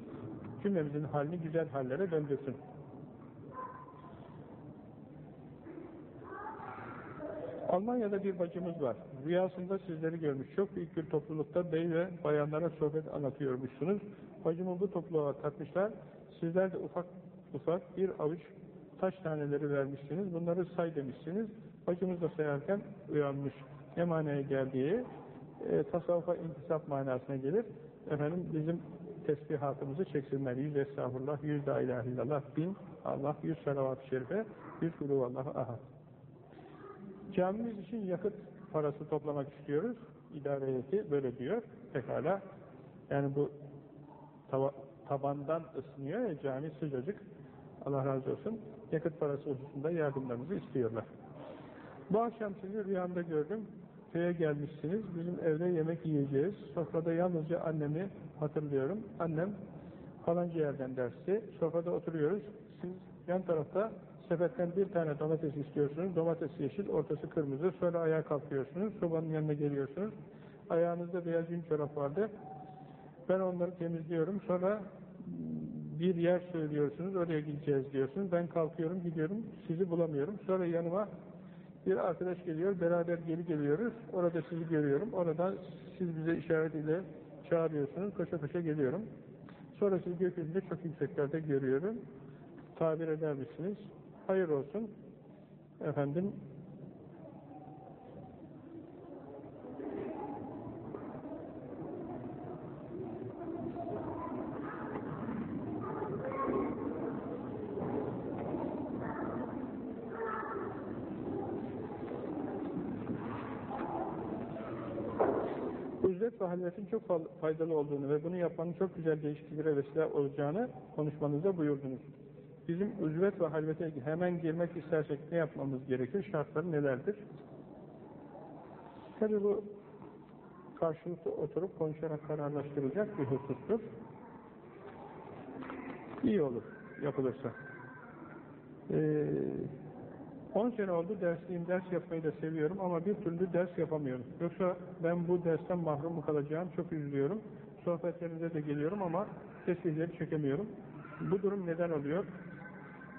Cümlemizin halini güzel hallere döndürsün. Almanya'da bir bacımız var. Rüyasında sizleri görmüş. Çok büyük bir toplulukta bey ve bayanlara sohbet anlatıyormuşsunuz. Bacımı bu topluluğa katmışlar. Sizler de ufak ufak bir avuç taş taneleri vermişsiniz. Bunları say demişsiniz. Bacımız da sayarken uyanmış. Ne manaya geldiği e, tasavvufa intisap manasına gelir. Efendim bizim tesbihatımızı çeksinler. Yüz estağfurullah, yüz la ilahe illallah, bin Allah, yüz salavat-ı şerife, yüz kuluvallahu ahad. Camimiz için yakıt parası toplamak istiyoruz. İdare heyeti böyle diyor. Pekala. Yani bu tava, tabandan ısınıyor ya cami sıcacık. Allah razı olsun. Yakıt parası hususunda yardımlarımızı istiyorlar. Bu akşam sizi rüyamda gördüm. Köye gelmişsiniz. Bizim evde yemek yiyeceğiz. Sofrada yalnızca annemi hatırlıyorum. Annem falanca yerden dersi. Sofrada oturuyoruz. Siz yan tarafta sepetten bir tane domates istiyorsunuz. Domates yeşil, ortası kırmızı. Sonra ayağa kalkıyorsunuz. Sobanın yanına geliyorsunuz. Ayağınızda beyaz yün çorap vardı. Ben onları temizliyorum. Sonra bir yer söylüyorsunuz. Oraya gideceğiz diyorsunuz. Ben kalkıyorum, gidiyorum. Sizi bulamıyorum. Sonra yanıma bir arkadaş geliyor. Beraber geri geliyoruz. Orada sizi görüyorum. Orada siz bize işaret ile çağırıyorsunuz. Koşa koşa geliyorum. Sonra sizi gökyüzünde çok yükseklerde görüyorum. Tabir eder misiniz? Hayır olsun. Efendim Ücret ve halvetin çok faydalı olduğunu ve bunu yapmanın çok güzel değişikliklere vesile olacağını konuşmanızda buyurdunuz. Bizim ücret ve halvete hemen girmek istersek ne yapmamız gerekir? Şartları nelerdir? Tabi bu karşılıklı oturup konuşarak kararlaştırılacak bir husustur. İyi olur yapılırsa. Ee, 10 sene oldu dersliyim, ders yapmayı da seviyorum ama bir türlü ders yapamıyorum. Yoksa ben bu dersten mahrum mu kalacağım, çok üzülüyorum. Sohbetlerinize de geliyorum ama tesbihleri çekemiyorum. Bu durum neden oluyor?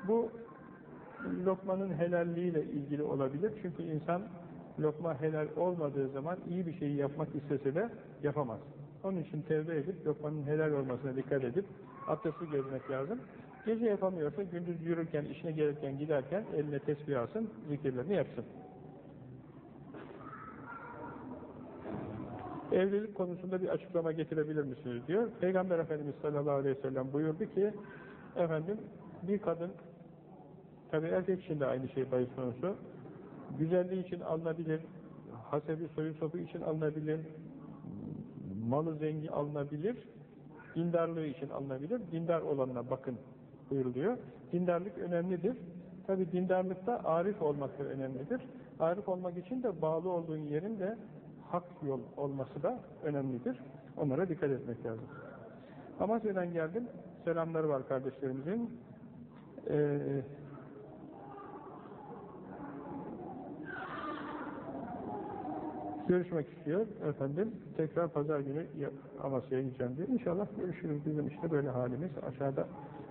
Bu lokmanın helalliğiyle ilgili olabilir. Çünkü insan lokma helal olmadığı zaman iyi bir şeyi yapmak istese de yapamaz. Onun için tevbe edip lokmanın helal olmasına dikkat edip abdestli gezmek lazım. Gece yapamıyorsa gündüz yürürken, işine gelirken, giderken eline tesbih alsın, zikirlerini yapsın. Evlilik konusunda bir açıklama getirebilir misiniz diyor. Peygamber Efendimiz sallallahu aleyhi ve sellem buyurdu ki efendim bir kadın tabi erkek için de aynı şey bahis konusu güzelliği için alınabilir hasebi soyu sopu için alınabilir malı zengi alınabilir dindarlığı için alınabilir dindar olanına bakın buyuruluyor. Dindarlık önemlidir. Tabi dindarlıkta arif olmak da önemlidir. Arif olmak için de bağlı olduğun yerin de hak yol olması da önemlidir. Onlara dikkat etmek lazım. Amasya'dan geldim. Selamları var kardeşlerimizin. Ee, görüşmek istiyor efendim. Tekrar pazar günü Amasya'ya gideceğim diye. İnşallah görüşürüz. Bizim işte böyle halimiz. Aşağıda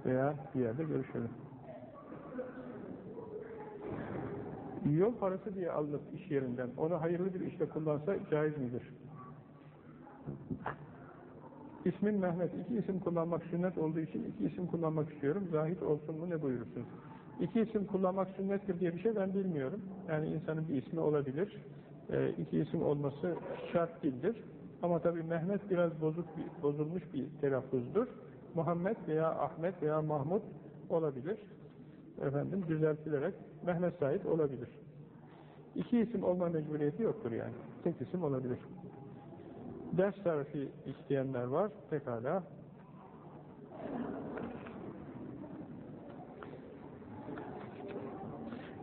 veya bir yerde görüşelim. Yol parası diye alınıp iş yerinden, onu hayırlı bir işte kullansa caiz midir? İsmin Mehmet. İki isim kullanmak sünnet olduğu için iki isim kullanmak istiyorum. Zahit olsun mu ne buyurursunuz? İki isim kullanmak sünnettir diye bir şey ben bilmiyorum. Yani insanın bir ismi olabilir. E, iki isim olması şart değildir. Ama tabii Mehmet biraz bozuk bir, bozulmuş bir telaffuzdur. Muhammed veya Ahmet veya Mahmud olabilir. Efendim düzeltilerek Mehmet Said olabilir. İki isim olma mecburiyeti yoktur yani. Tek isim olabilir. Ders tarifi isteyenler var. Pekala.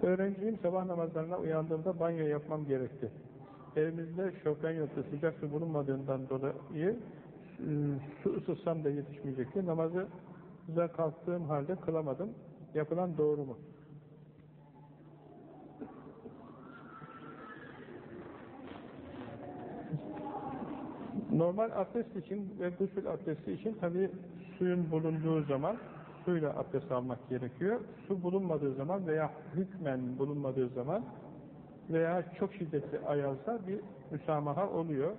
Öğrenciyim sabah namazlarına uyandığımda banyo yapmam gerekti. Evimizde şofben yoktu, sıcak su bulunmadığından dolayı e, su ısıtsam da yetişmeyecekti. Namazı kalktığım halde kılamadım. Yapılan doğru mu? Normal abdest için ve gusül abdesti için tabi suyun bulunduğu zaman suyla abdest almak gerekiyor. Su bulunmadığı zaman veya hükmen bulunmadığı zaman veya çok şiddetli ayazda bir müsamaha oluyor.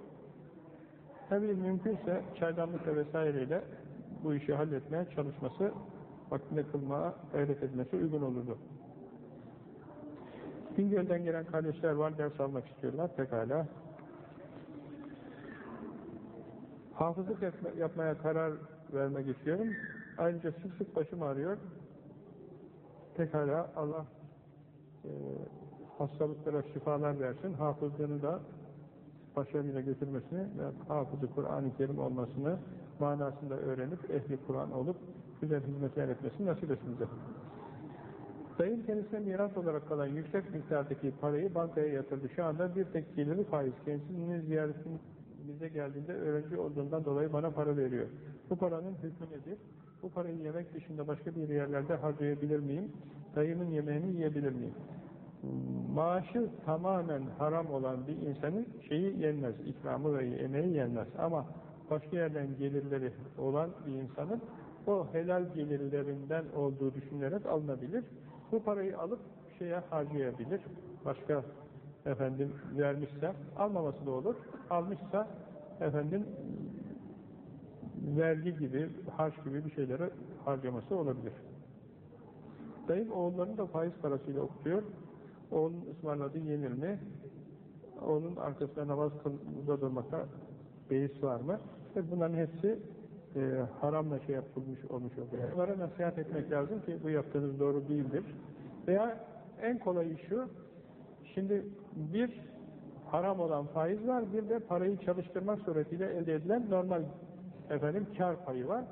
Tabii mümkünse çaydanlıkla vesaireyle bu işi halletmeye çalışması, vaktinde kılmaya gayret etmesi uygun olurdu. Bingöl'den gelen kardeşler var, ders almak istiyorlar, pekala. Hafızlık yapmaya karar vermek istiyorum. Ayrıca sık sık başım ağrıyor. Pekala Allah e, hastalıklara şifalar versin. Hafızlığını da başarıyla götürmesini ve hafızı Kur'an-ı Kerim olmasını manasında öğrenip ehli Kur'an olup güzel hizmetler etmesini nasip etsin bize. Dayım kendisine miras olarak kalan yüksek miktardaki parayı bankaya yatırdı. Şu anda bir tek geliri faiz. Kendisinin ziyaretin bize geldiğinde öğrenci olduğundan dolayı bana para veriyor. Bu paranın hükmü nedir? Bu parayı yemek dışında başka bir yerlerde harcayabilir miyim? Dayımın yemeğini yiyebilir miyim? Maaşı tamamen haram olan bir insanın şeyi yenmez, ikramı ve emeği yenmez. Ama başka yerden gelirleri olan bir insanın o helal gelirlerinden olduğu düşünülerek alınabilir. Bu parayı alıp şeye harcayabilir. Başka efendim vermişse almaması da olur. Almışsa efendim vergi gibi, harç gibi bir şeylere harcaması olabilir. Dayım oğullarını da faiz parasıyla okutuyor. Oğlun ısmarladığı yenir mi? Oğlun arkasında namaz kılında durmakta beis var mı? Ve bunların hepsi e, haramla şey yapılmış olmuş oluyor. Bunlara nasihat etmek lazım ki bu yaptığınız doğru değildir. Veya en kolayı şu, şimdi bir haram olan faiz var, bir de parayı çalıştırmak suretiyle elde edilen normal efendim kar payı var.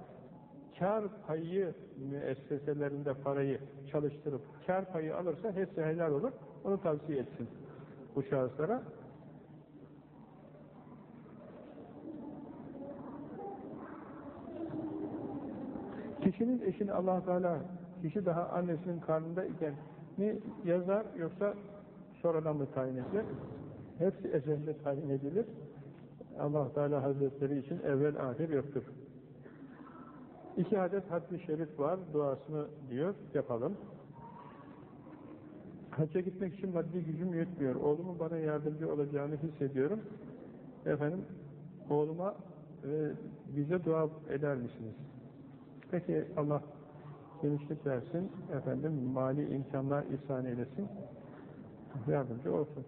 Kar payı müesseselerinde parayı çalıştırıp kar payı alırsa hepsi helal olur. Onu tavsiye etsin bu şahıslara. Kişinin eşini allah Teala kişi daha annesinin karnında iken mi yazar yoksa sonradan mı tayin edilir? Hepsi ezelde tayin edilir. allah Teala Hazretleri için evvel ahir yoktur. İki adet haddi şerif var, duasını diyor, yapalım. Hacca gitmek için maddi gücüm yetmiyor. Oğlumun bana yardımcı olacağını hissediyorum. Efendim, oğluma ve bize dua eder misiniz? Peki Allah genişlik versin, efendim mali imkanlar ihsan eylesin, yardımcı olsun.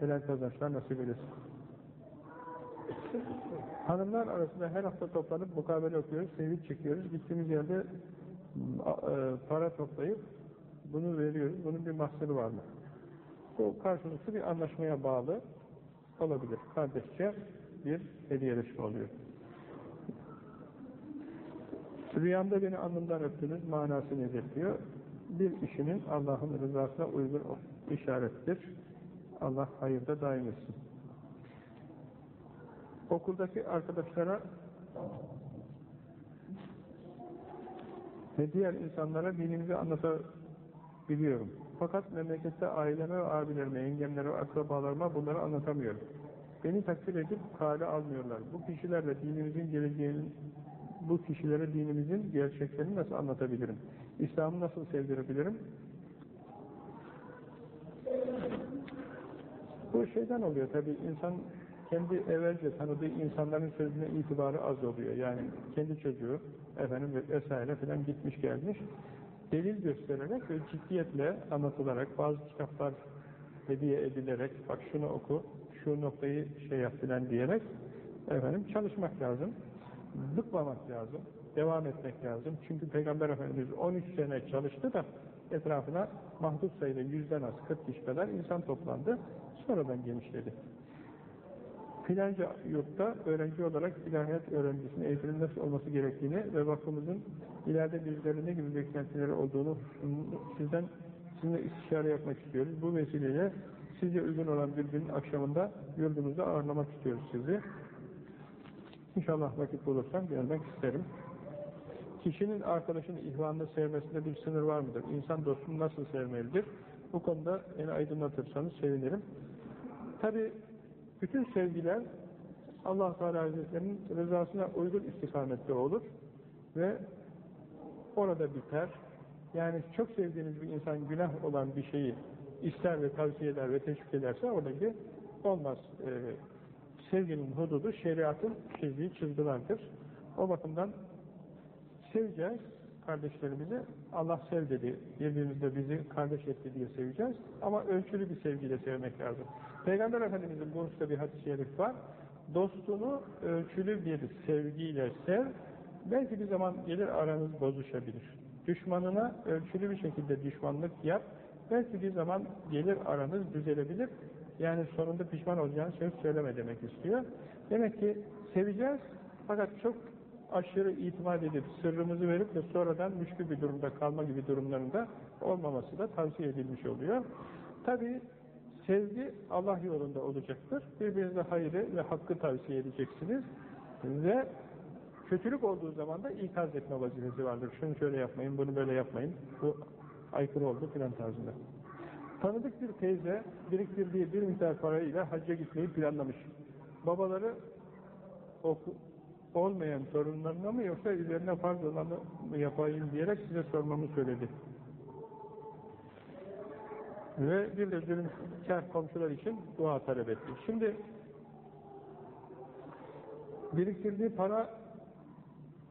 Helal kazançlar nasip eylesin. Hanımlar arasında her hafta toplanıp mukabele okuyoruz, sevinç çekiyoruz. Gittiğimiz yerde e, para toplayıp bunu veriyoruz. Bunun bir mahsuru var mı? Bu karşılıklı bir anlaşmaya bağlı olabilir. Kardeşçe bir hediyeleşme oluyor. Rüyamda beni alnımdan öptünüz, manası nedir diyor. Bir işinin Allah'ın rızasına uygun işarettir. Allah hayırda daim etsin. Okuldaki arkadaşlara ve diğer insanlara dinimizi anlatabiliyorum. Fakat memlekette aileme ve abilerime, yengemlere ve akrabalarıma bunları anlatamıyorum. Beni takdir edip kale almıyorlar. Bu kişilerle dinimizin geleceğinin bu kişilere dinimizin gerçeklerini nasıl anlatabilirim? İslam'ı nasıl sevdirebilirim? Bu şeyden oluyor tabi insan kendi evvelce tanıdığı insanların sözüne itibarı az oluyor. Yani kendi çocuğu efendim vesaire filan gitmiş gelmiş delil göstererek ve ciddiyetle anlatılarak bazı kitaplar hediye edilerek bak şunu oku şu noktayı şey yap filan diyerek efendim çalışmak lazım bıkmamak lazım, devam etmek lazım. Çünkü Peygamber Efendimiz 13 sene çalıştı da etrafına mahdut sayıda yüzden az 40 kişi kadar insan toplandı. Sonradan genişledi. Filanca yurtta öğrenci olarak ilahiyat öğrencisinin eğitimin nasıl olması gerektiğini ve vakfımızın ileride bizlere ne gibi beklentileri olduğunu sizden sizinle istişare yapmak istiyoruz. Bu vesileyle sizce uygun olan bir günün akşamında yurdumuzda ağırlamak istiyoruz sizi. İnşallah vakit bulursam gelmek isterim. Kişinin arkadaşını ihvanını sevmesinde bir sınır var mıdır? İnsan dostunu nasıl sevmelidir? Bu konuda beni aydınlatırsanız sevinirim. Tabi bütün sevgiler Allah Teala Hazretleri'nin rızasına uygun istikamette olur ve orada biter. Yani çok sevdiğiniz bir insan günah olan bir şeyi ister ve tavsiye eder ve teşvik ederse oradaki olmaz. E, sevginin hududu şeriatın çizdiği çizgilerdir. O bakımdan seveceğiz kardeşlerimizi. Allah sev dedi. Birbirimizde bizi kardeş etti diye seveceğiz. Ama ölçülü bir sevgiyle sevmek lazım. Peygamber Efendimiz'in bu bir hadis-i şerif var. Dostunu ölçülü bir sevgiyle sev. Belki bir zaman gelir aranız bozuşabilir. Düşmanına ölçülü bir şekilde düşmanlık yap. Belki bir zaman gelir aranız düzelebilir. Yani sonunda pişman olacağını söz söyleme demek istiyor. Demek ki seveceğiz fakat çok aşırı itimat edip sırrımızı verip de sonradan müşkül bir durumda kalma gibi durumlarında olmaması da tavsiye edilmiş oluyor. Tabi sevgi Allah yolunda olacaktır. Birbirinize hayrı ve hakkı tavsiye edeceksiniz. Ve kötülük olduğu zaman da ikaz etme vazifesi vardır. Şunu şöyle yapmayın, bunu böyle yapmayın. Bu aykırı oldu filan tarzında. Tanıdık bir teyze biriktirdiği bir miktar parayla hacca gitmeyi planlamış. Babaları oku, olmayan torunlarına mı yoksa üzerine farz olanı mı yapayım diyerek size sormamı söyledi. Ve bir de zulümkar komşular için dua talep etti. Şimdi biriktirdiği para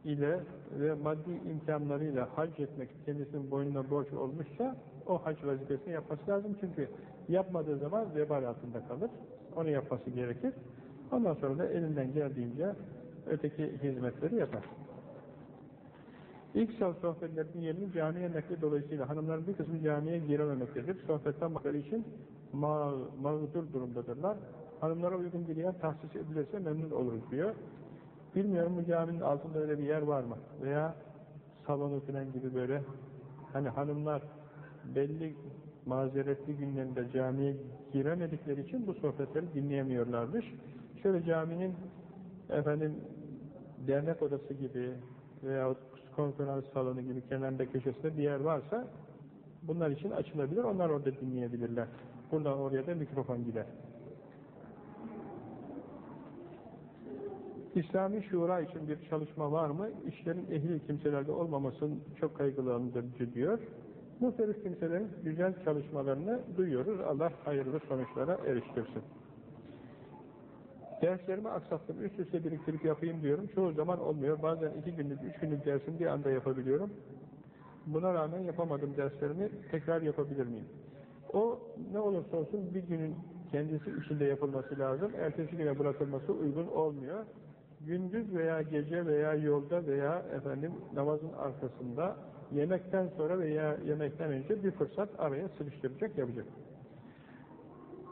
ile ve maddi imkanlarıyla hac etmek kendisinin boynuna borç olmuşsa o hac vazifesini yapması lazım. Çünkü yapmadığı zaman vebal altında kalır. Onu yapması gerekir. Ondan sonra da elinden geldiğince öteki hizmetleri yapar. İlk saat sohbetlerinin yerini camiye nakli dolayısıyla hanımların bir kısmı camiye girememektedir. Sohbetten bakları için ma mağdur durumdadırlar. Hanımlara uygun bir yer tahsis edilirse memnun oluruz diyor. Bilmiyorum bu caminin altında öyle bir yer var mı? Veya salonu falan gibi böyle hani hanımlar belli mazeretli günlerinde camiye giremedikleri için bu sohbetleri dinleyemiyorlarmış. Şöyle caminin efendim dernek odası gibi veya konferans salonu gibi kenarında köşesinde bir yer varsa bunlar için açılabilir. Onlar orada dinleyebilirler. Buradan oraya da mikrofon gider. İslami şura için bir çalışma var mı? İşlerin ehil kimselerde olmamasının çok kaygılandırıcı diyor. Muhtelif kimselerin güzel çalışmalarını duyuyoruz. Allah hayırlı sonuçlara eriştirsin. Derslerimi aksattım. Üst üste biriktirip yapayım diyorum. Çoğu zaman olmuyor. Bazen iki günlük, üç günlük dersim bir anda yapabiliyorum. Buna rağmen yapamadım derslerimi tekrar yapabilir miyim? O ne olursa olsun bir günün kendisi içinde yapılması lazım. Ertesi güne bırakılması uygun olmuyor. Gündüz veya gece veya yolda veya efendim namazın arkasında yemekten sonra veya yemekten önce bir fırsat araya sıkıştıracak, yapacak.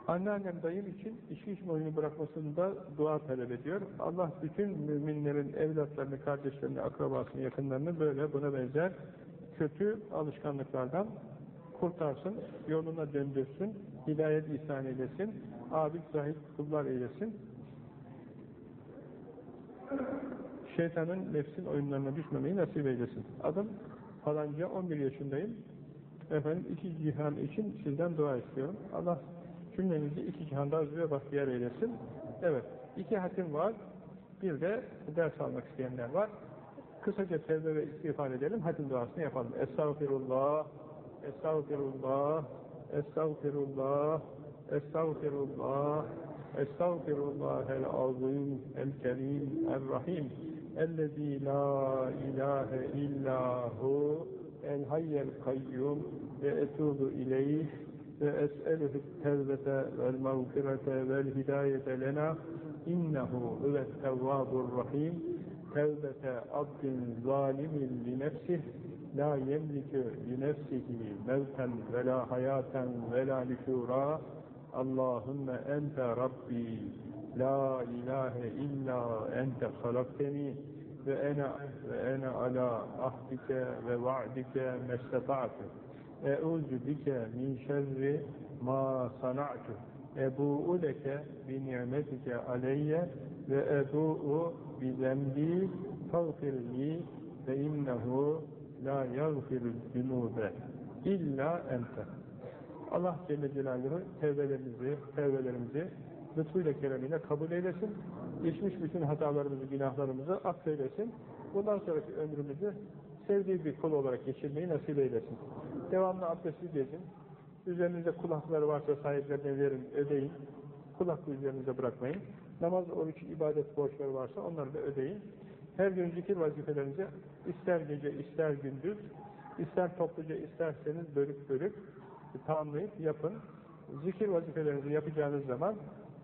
Anneannem dayım için içki içme oyunu bırakmasında dua talep ediyor. Allah bütün müminlerin evlatlarını, kardeşlerini, akrabasını, yakınlarını böyle buna benzer kötü alışkanlıklardan kurtarsın, yoluna döndürsün, hidayet ihsan eylesin, abid zahid kullar eylesin. Şeytanın nefsin oyunlarına düşmemeyi nasip eylesin. Adım falanca 11 yaşındayım. Efendim iki cihan için sizden dua istiyorum. Allah cümlenizi iki cihanda aziz ve bahtiyar eylesin. Evet, iki hatim var. Bir de ders almak isteyenler var. Kısaca tevbe ve istiğfar edelim. Hatim duasını yapalım. Estağfirullah, Estağfirullah, Estağfirullah, Estağfirullah, Estağfirullah el-azim, el-kerim, el-rahim, ellezî la ilahe illahu, el-hayyel kayyum ve etubu ileyh ve es'eluhu tevbete vel mağfirete vel hidayete lena innehu huvet tevvabur rahim tevbete abdin zalimin li nefsih la yemlikü li nefsihi mevten ve la hayaten ve la nüşura Allahümme ente Rabbi la ilahe illa ente halakteni Eûzü bike min şerri ma sana'tu. Ebu'u leke bi ni'metike aleyye ve ebu'u bi zembi fagfirli ve innehu la yagfirul zunube illa ente. Allah Celle Celaluhu tevbelerimizi, tevbelerimizi lütfuyla keremiyle kabul eylesin. Geçmiş bütün hatalarımızı, günahlarımızı affeylesin. Bundan sonraki ömrümüzü sevdiği bir kul olarak geçirmeyi nasip eylesin. Devamlı abdestli gezin. Üzerinizde kulakları varsa sahiplerine verin, ödeyin. Kulaklı üzerinize bırakmayın. Namaz, oruç, ibadet borçları varsa onları da ödeyin. Her gün zikir vazifelerinizi ister gece, ister gündüz, ister topluca, isterseniz bölük bölük tamamlayıp yapın. Zikir vazifelerinizi yapacağınız zaman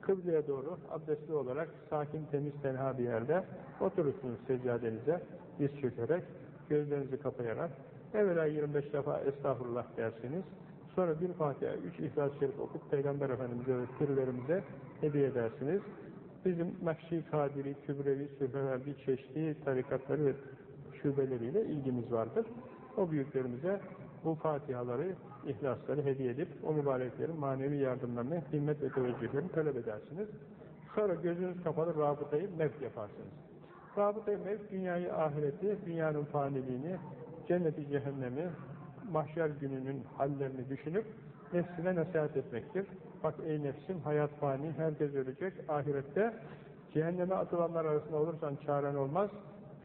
kıbleye doğru abdestli olarak sakin, temiz, tenha bir yerde oturursunuz seccadenize, diz çökerek, gözlerinizi kapayarak. Evvela 25 defa estağfurullah dersiniz. Sonra bir Fatiha, üç İhlas-ı Şerif okup Peygamber Efendimiz'e ve pirlerimize hediye edersiniz. Bizim Nakşi, Kadiri, Kübrevi, Süfeverdi, çeşitli tarikatları ve şubeleriyle ilgimiz vardır. O büyüklerimize bu Fatihaları, ihlasları hediye edip o mübareklerin manevi yardımlarını, himmet ve teveccühlerini talep edersiniz. Sonra gözünüz kapalı rabıtayı mevk yaparsınız. Rabıtayı mevk, dünyayı, ahireti, dünyanın faniliğini, cenneti, cehennemi, mahşer gününün hallerini düşünüp nefsine nasihat etmektir. Bak ey nefsim, hayat fani, herkes ölecek. Ahirette cehenneme atılanlar arasında olursan çaren olmaz,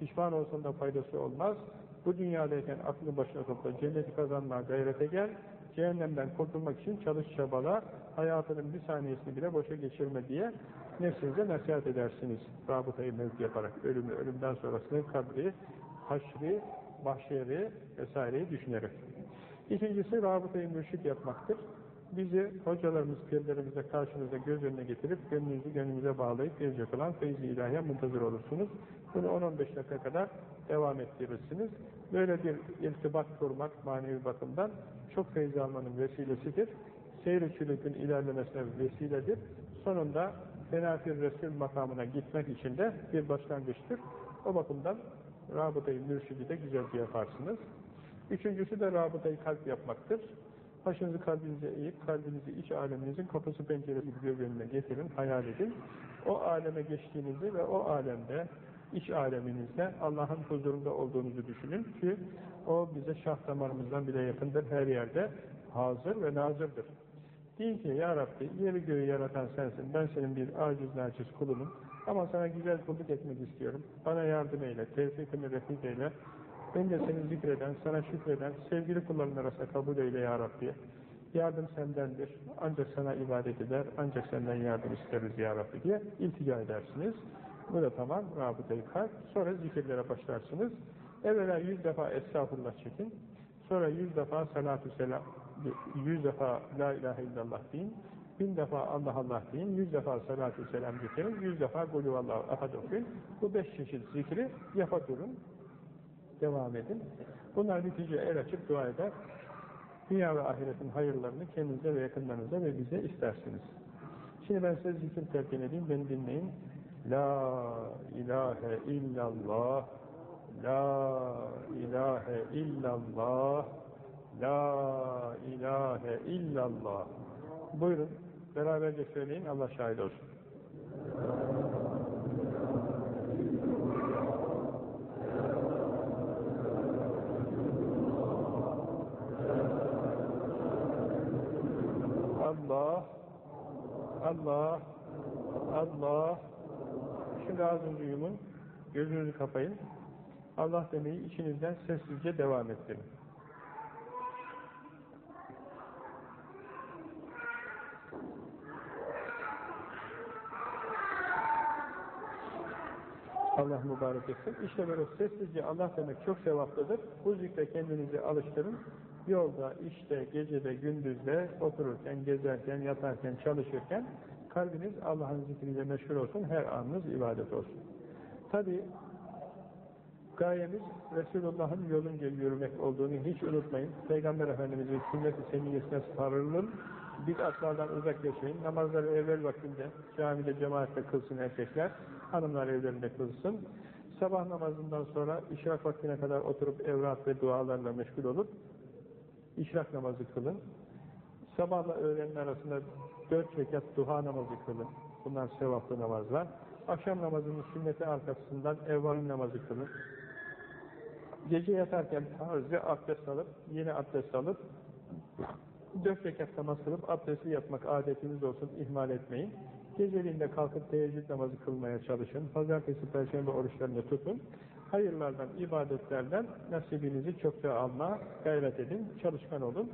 pişman olsan da faydası olmaz. Bu dünyadayken aklını başına topla, cenneti kazanmaya gayrete gel, cehennemden kurtulmak için çalış çabala, hayatının bir saniyesini bile boşa geçirme diye nefsinize nasihat edersiniz. Rabıtayı mevki yaparak, ölümü, ölümden sonrasını, kabri, haşri, mahşeri vesaireyi düşünerek. İkincisi rabıtayı mürşit yapmaktır. Bizi hocalarımız, pirlerimize karşınıza göz önüne getirip gönlünüzü gönlümüze bağlayıp gelecek olan feyzi ilahiye muntazır olursunuz. Bunu 10-15 dakika kadar devam ettirirsiniz. Böyle bir irtibat kurmak manevi bakımdan çok feyz almanın vesilesidir. Seyr-i çülükün ilerlemesine vesiledir. Sonunda Fenafir Resul makamına gitmek için de bir başlangıçtır. O bakımdan rabıtayı mürşidi de güzelce yaparsınız. Üçüncüsü de rabıtayı kalp yapmaktır. Başınızı kalbinize eğip, kalbinizi iç aleminizin kapısı penceresi gibi önüne getirin, hayal edin. O aleme geçtiğinizi ve o alemde, iç aleminizde Allah'ın huzurunda olduğunuzu düşünün ki o bize şah damarımızdan bile yakındır, her yerde hazır ve nazırdır. Deyin ki ya Rabbi yeri göğü yaratan sensin, ben senin bir aciz naçiz kulunum ama sana güzel kulluk etmek istiyorum. Bana yardım eyle, tevfikini refik eyle, ben de seni zikreden, sana şükreden, sevgili kulların arasında kabul eyle ya Rabbi. Yardım sendendir. Ancak sana ibadet eder, ancak senden yardım isteriz ya Rabbi diye iltica edersiniz. Bu da tamam, rabıtayı kalp. Sonra zikirlere başlarsınız. Evvela yüz defa estağfurullah çekin. Sonra yüz defa salatü selam, yüz defa la ilahe illallah deyin. Bin defa Allah Allah deyin. Yüz defa salatü selam getirin. Yüz defa gulüvallahu ahad okuyun. Bu beş çeşit zikri yapa devam edin. Bunlar bitince el açıp dua eder. Dünya ve ahiretin hayırlarını kendinize ve yakınlarınıza ve bize istersiniz. Şimdi ben size zikir telkin edeyim, beni dinleyin. La ilahe illallah La ilahe illallah La ilahe illallah Buyurun, beraberce söyleyin, Allah şahit olsun. Allah, Allah, Allah. Şimdi ağzınızı yumun, gözünüzü kapayın. Allah demeyi içinizden sessizce devam ettirin. Allah mübarek etsin. İşte böyle sessizce Allah demek çok sevaplıdır. Bu zikre kendinizi alıştırın. Yolda, işte, gecede, gündüzde, otururken, gezerken, yatarken, çalışırken kalbiniz Allah'ın zikriyle meşgul olsun, her anınız ibadet olsun. Tabi gayemiz Resulullah'ın yolunca yürümek olduğunu hiç unutmayın. Peygamber Efendimiz'in sünnet-i seniyyesine sarılın, bid'atlardan uzak yaşayın, namazları evvel vaktinde camide cemaatle kılsın erkekler, hanımlar evlerinde kılsın. Sabah namazından sonra işrak vaktine kadar oturup evrat ve dualarla meşgul olup işrak namazı kılın. Sabahla öğlenin arasında dört rekat duha namazı kılın. Bunlar sevaplı namazlar. Akşam namazının sünneti arkasından evvalim namazı kılın. Gece yatarken tarzı abdest alıp, yeni abdest alıp, dört rekat namaz kılıp abdestli yatmak adetiniz olsun, ihmal etmeyin. Geceliğinde kalkıp teheccüd namazı kılmaya çalışın. Pazartesi, perşembe oruçlarını tutun. Hayırlardan, ibadetlerden nasibinizi çokça alma gayret edin, çalışkan olun.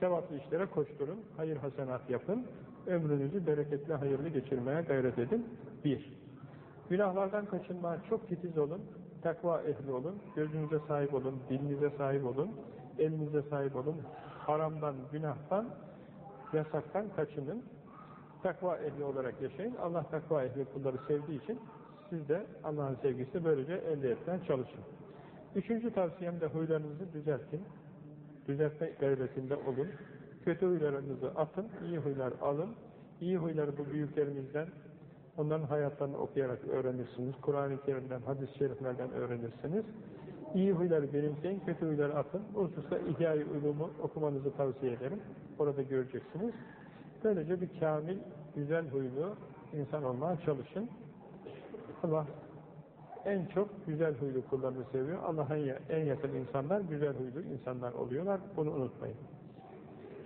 Sevaplı işlere koşturun, hayır hasenat yapın, ömrünüzü bereketli, hayırlı geçirmeye gayret edin. Bir. Günahlardan kaçınmaya çok titiz olun, takva ehli olun, gözünüze sahip olun, dilinize sahip olun, elinize sahip olun, haramdan, günahtan, yasaktan kaçının, takva ehli olarak yaşayın. Allah takva ehli kulları sevdiği için siz de Allah'ın sevgisini böylece elde etmeye çalışın. Üçüncü tavsiyem de huylarınızı düzeltin. Düzeltme gayretinde olun. Kötü huylarınızı atın, iyi huylar alın. İyi huyları bu büyüklerimizden, onların hayatlarını okuyarak öğrenirsiniz. Kur'an-ı Kerim'den, hadis-i şeriflerden öğrenirsiniz. İyi huyları benimseyin, kötü huyları atın. Bu hususta İhya-i Ulum'u okumanızı tavsiye ederim. Orada göreceksiniz. Böylece bir kamil, güzel huylu insan olmaya çalışın. Allah en çok güzel huylu kullarını seviyor. Allah'a en yakın insanlar güzel huylu insanlar oluyorlar. Bunu unutmayın.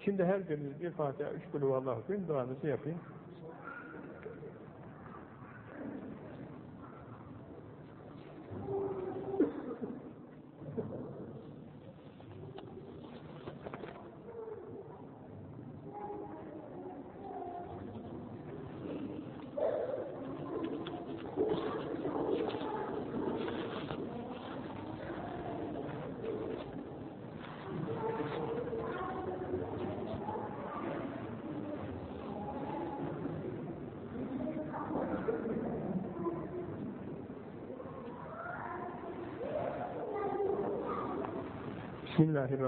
Şimdi her biriniz bir Fatiha, üç kulü Allah okuyun, duanızı yapayım.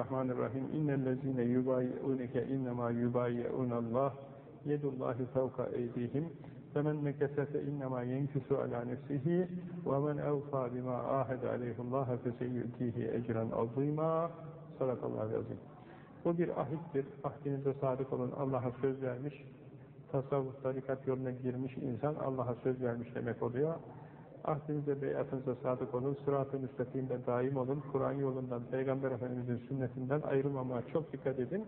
Bismillahirrahmanirrahim. İnnellezine yubayyi'unke innema yubayyi'unallah. Yedullahi fevka eydihim. Femen nekese innema yenkisu ala nefsihi ve men evfa bima ahed aleyhullah feseyyutihi ecran azima. Sadakallahu azim. Bu bir ahittir. Ahdinize sadık olun. Allah'a söz vermiş. Tasavvuf tarikat yoluna girmiş insan Allah'a söz vermiş demek oluyor. Ahdinize, beyatınıza sadık olun, sırat-ı müstakimde daim olun, Kur'an yolundan, Peygamber Efendimiz'in sünnetinden ayrılmamaya çok dikkat edin.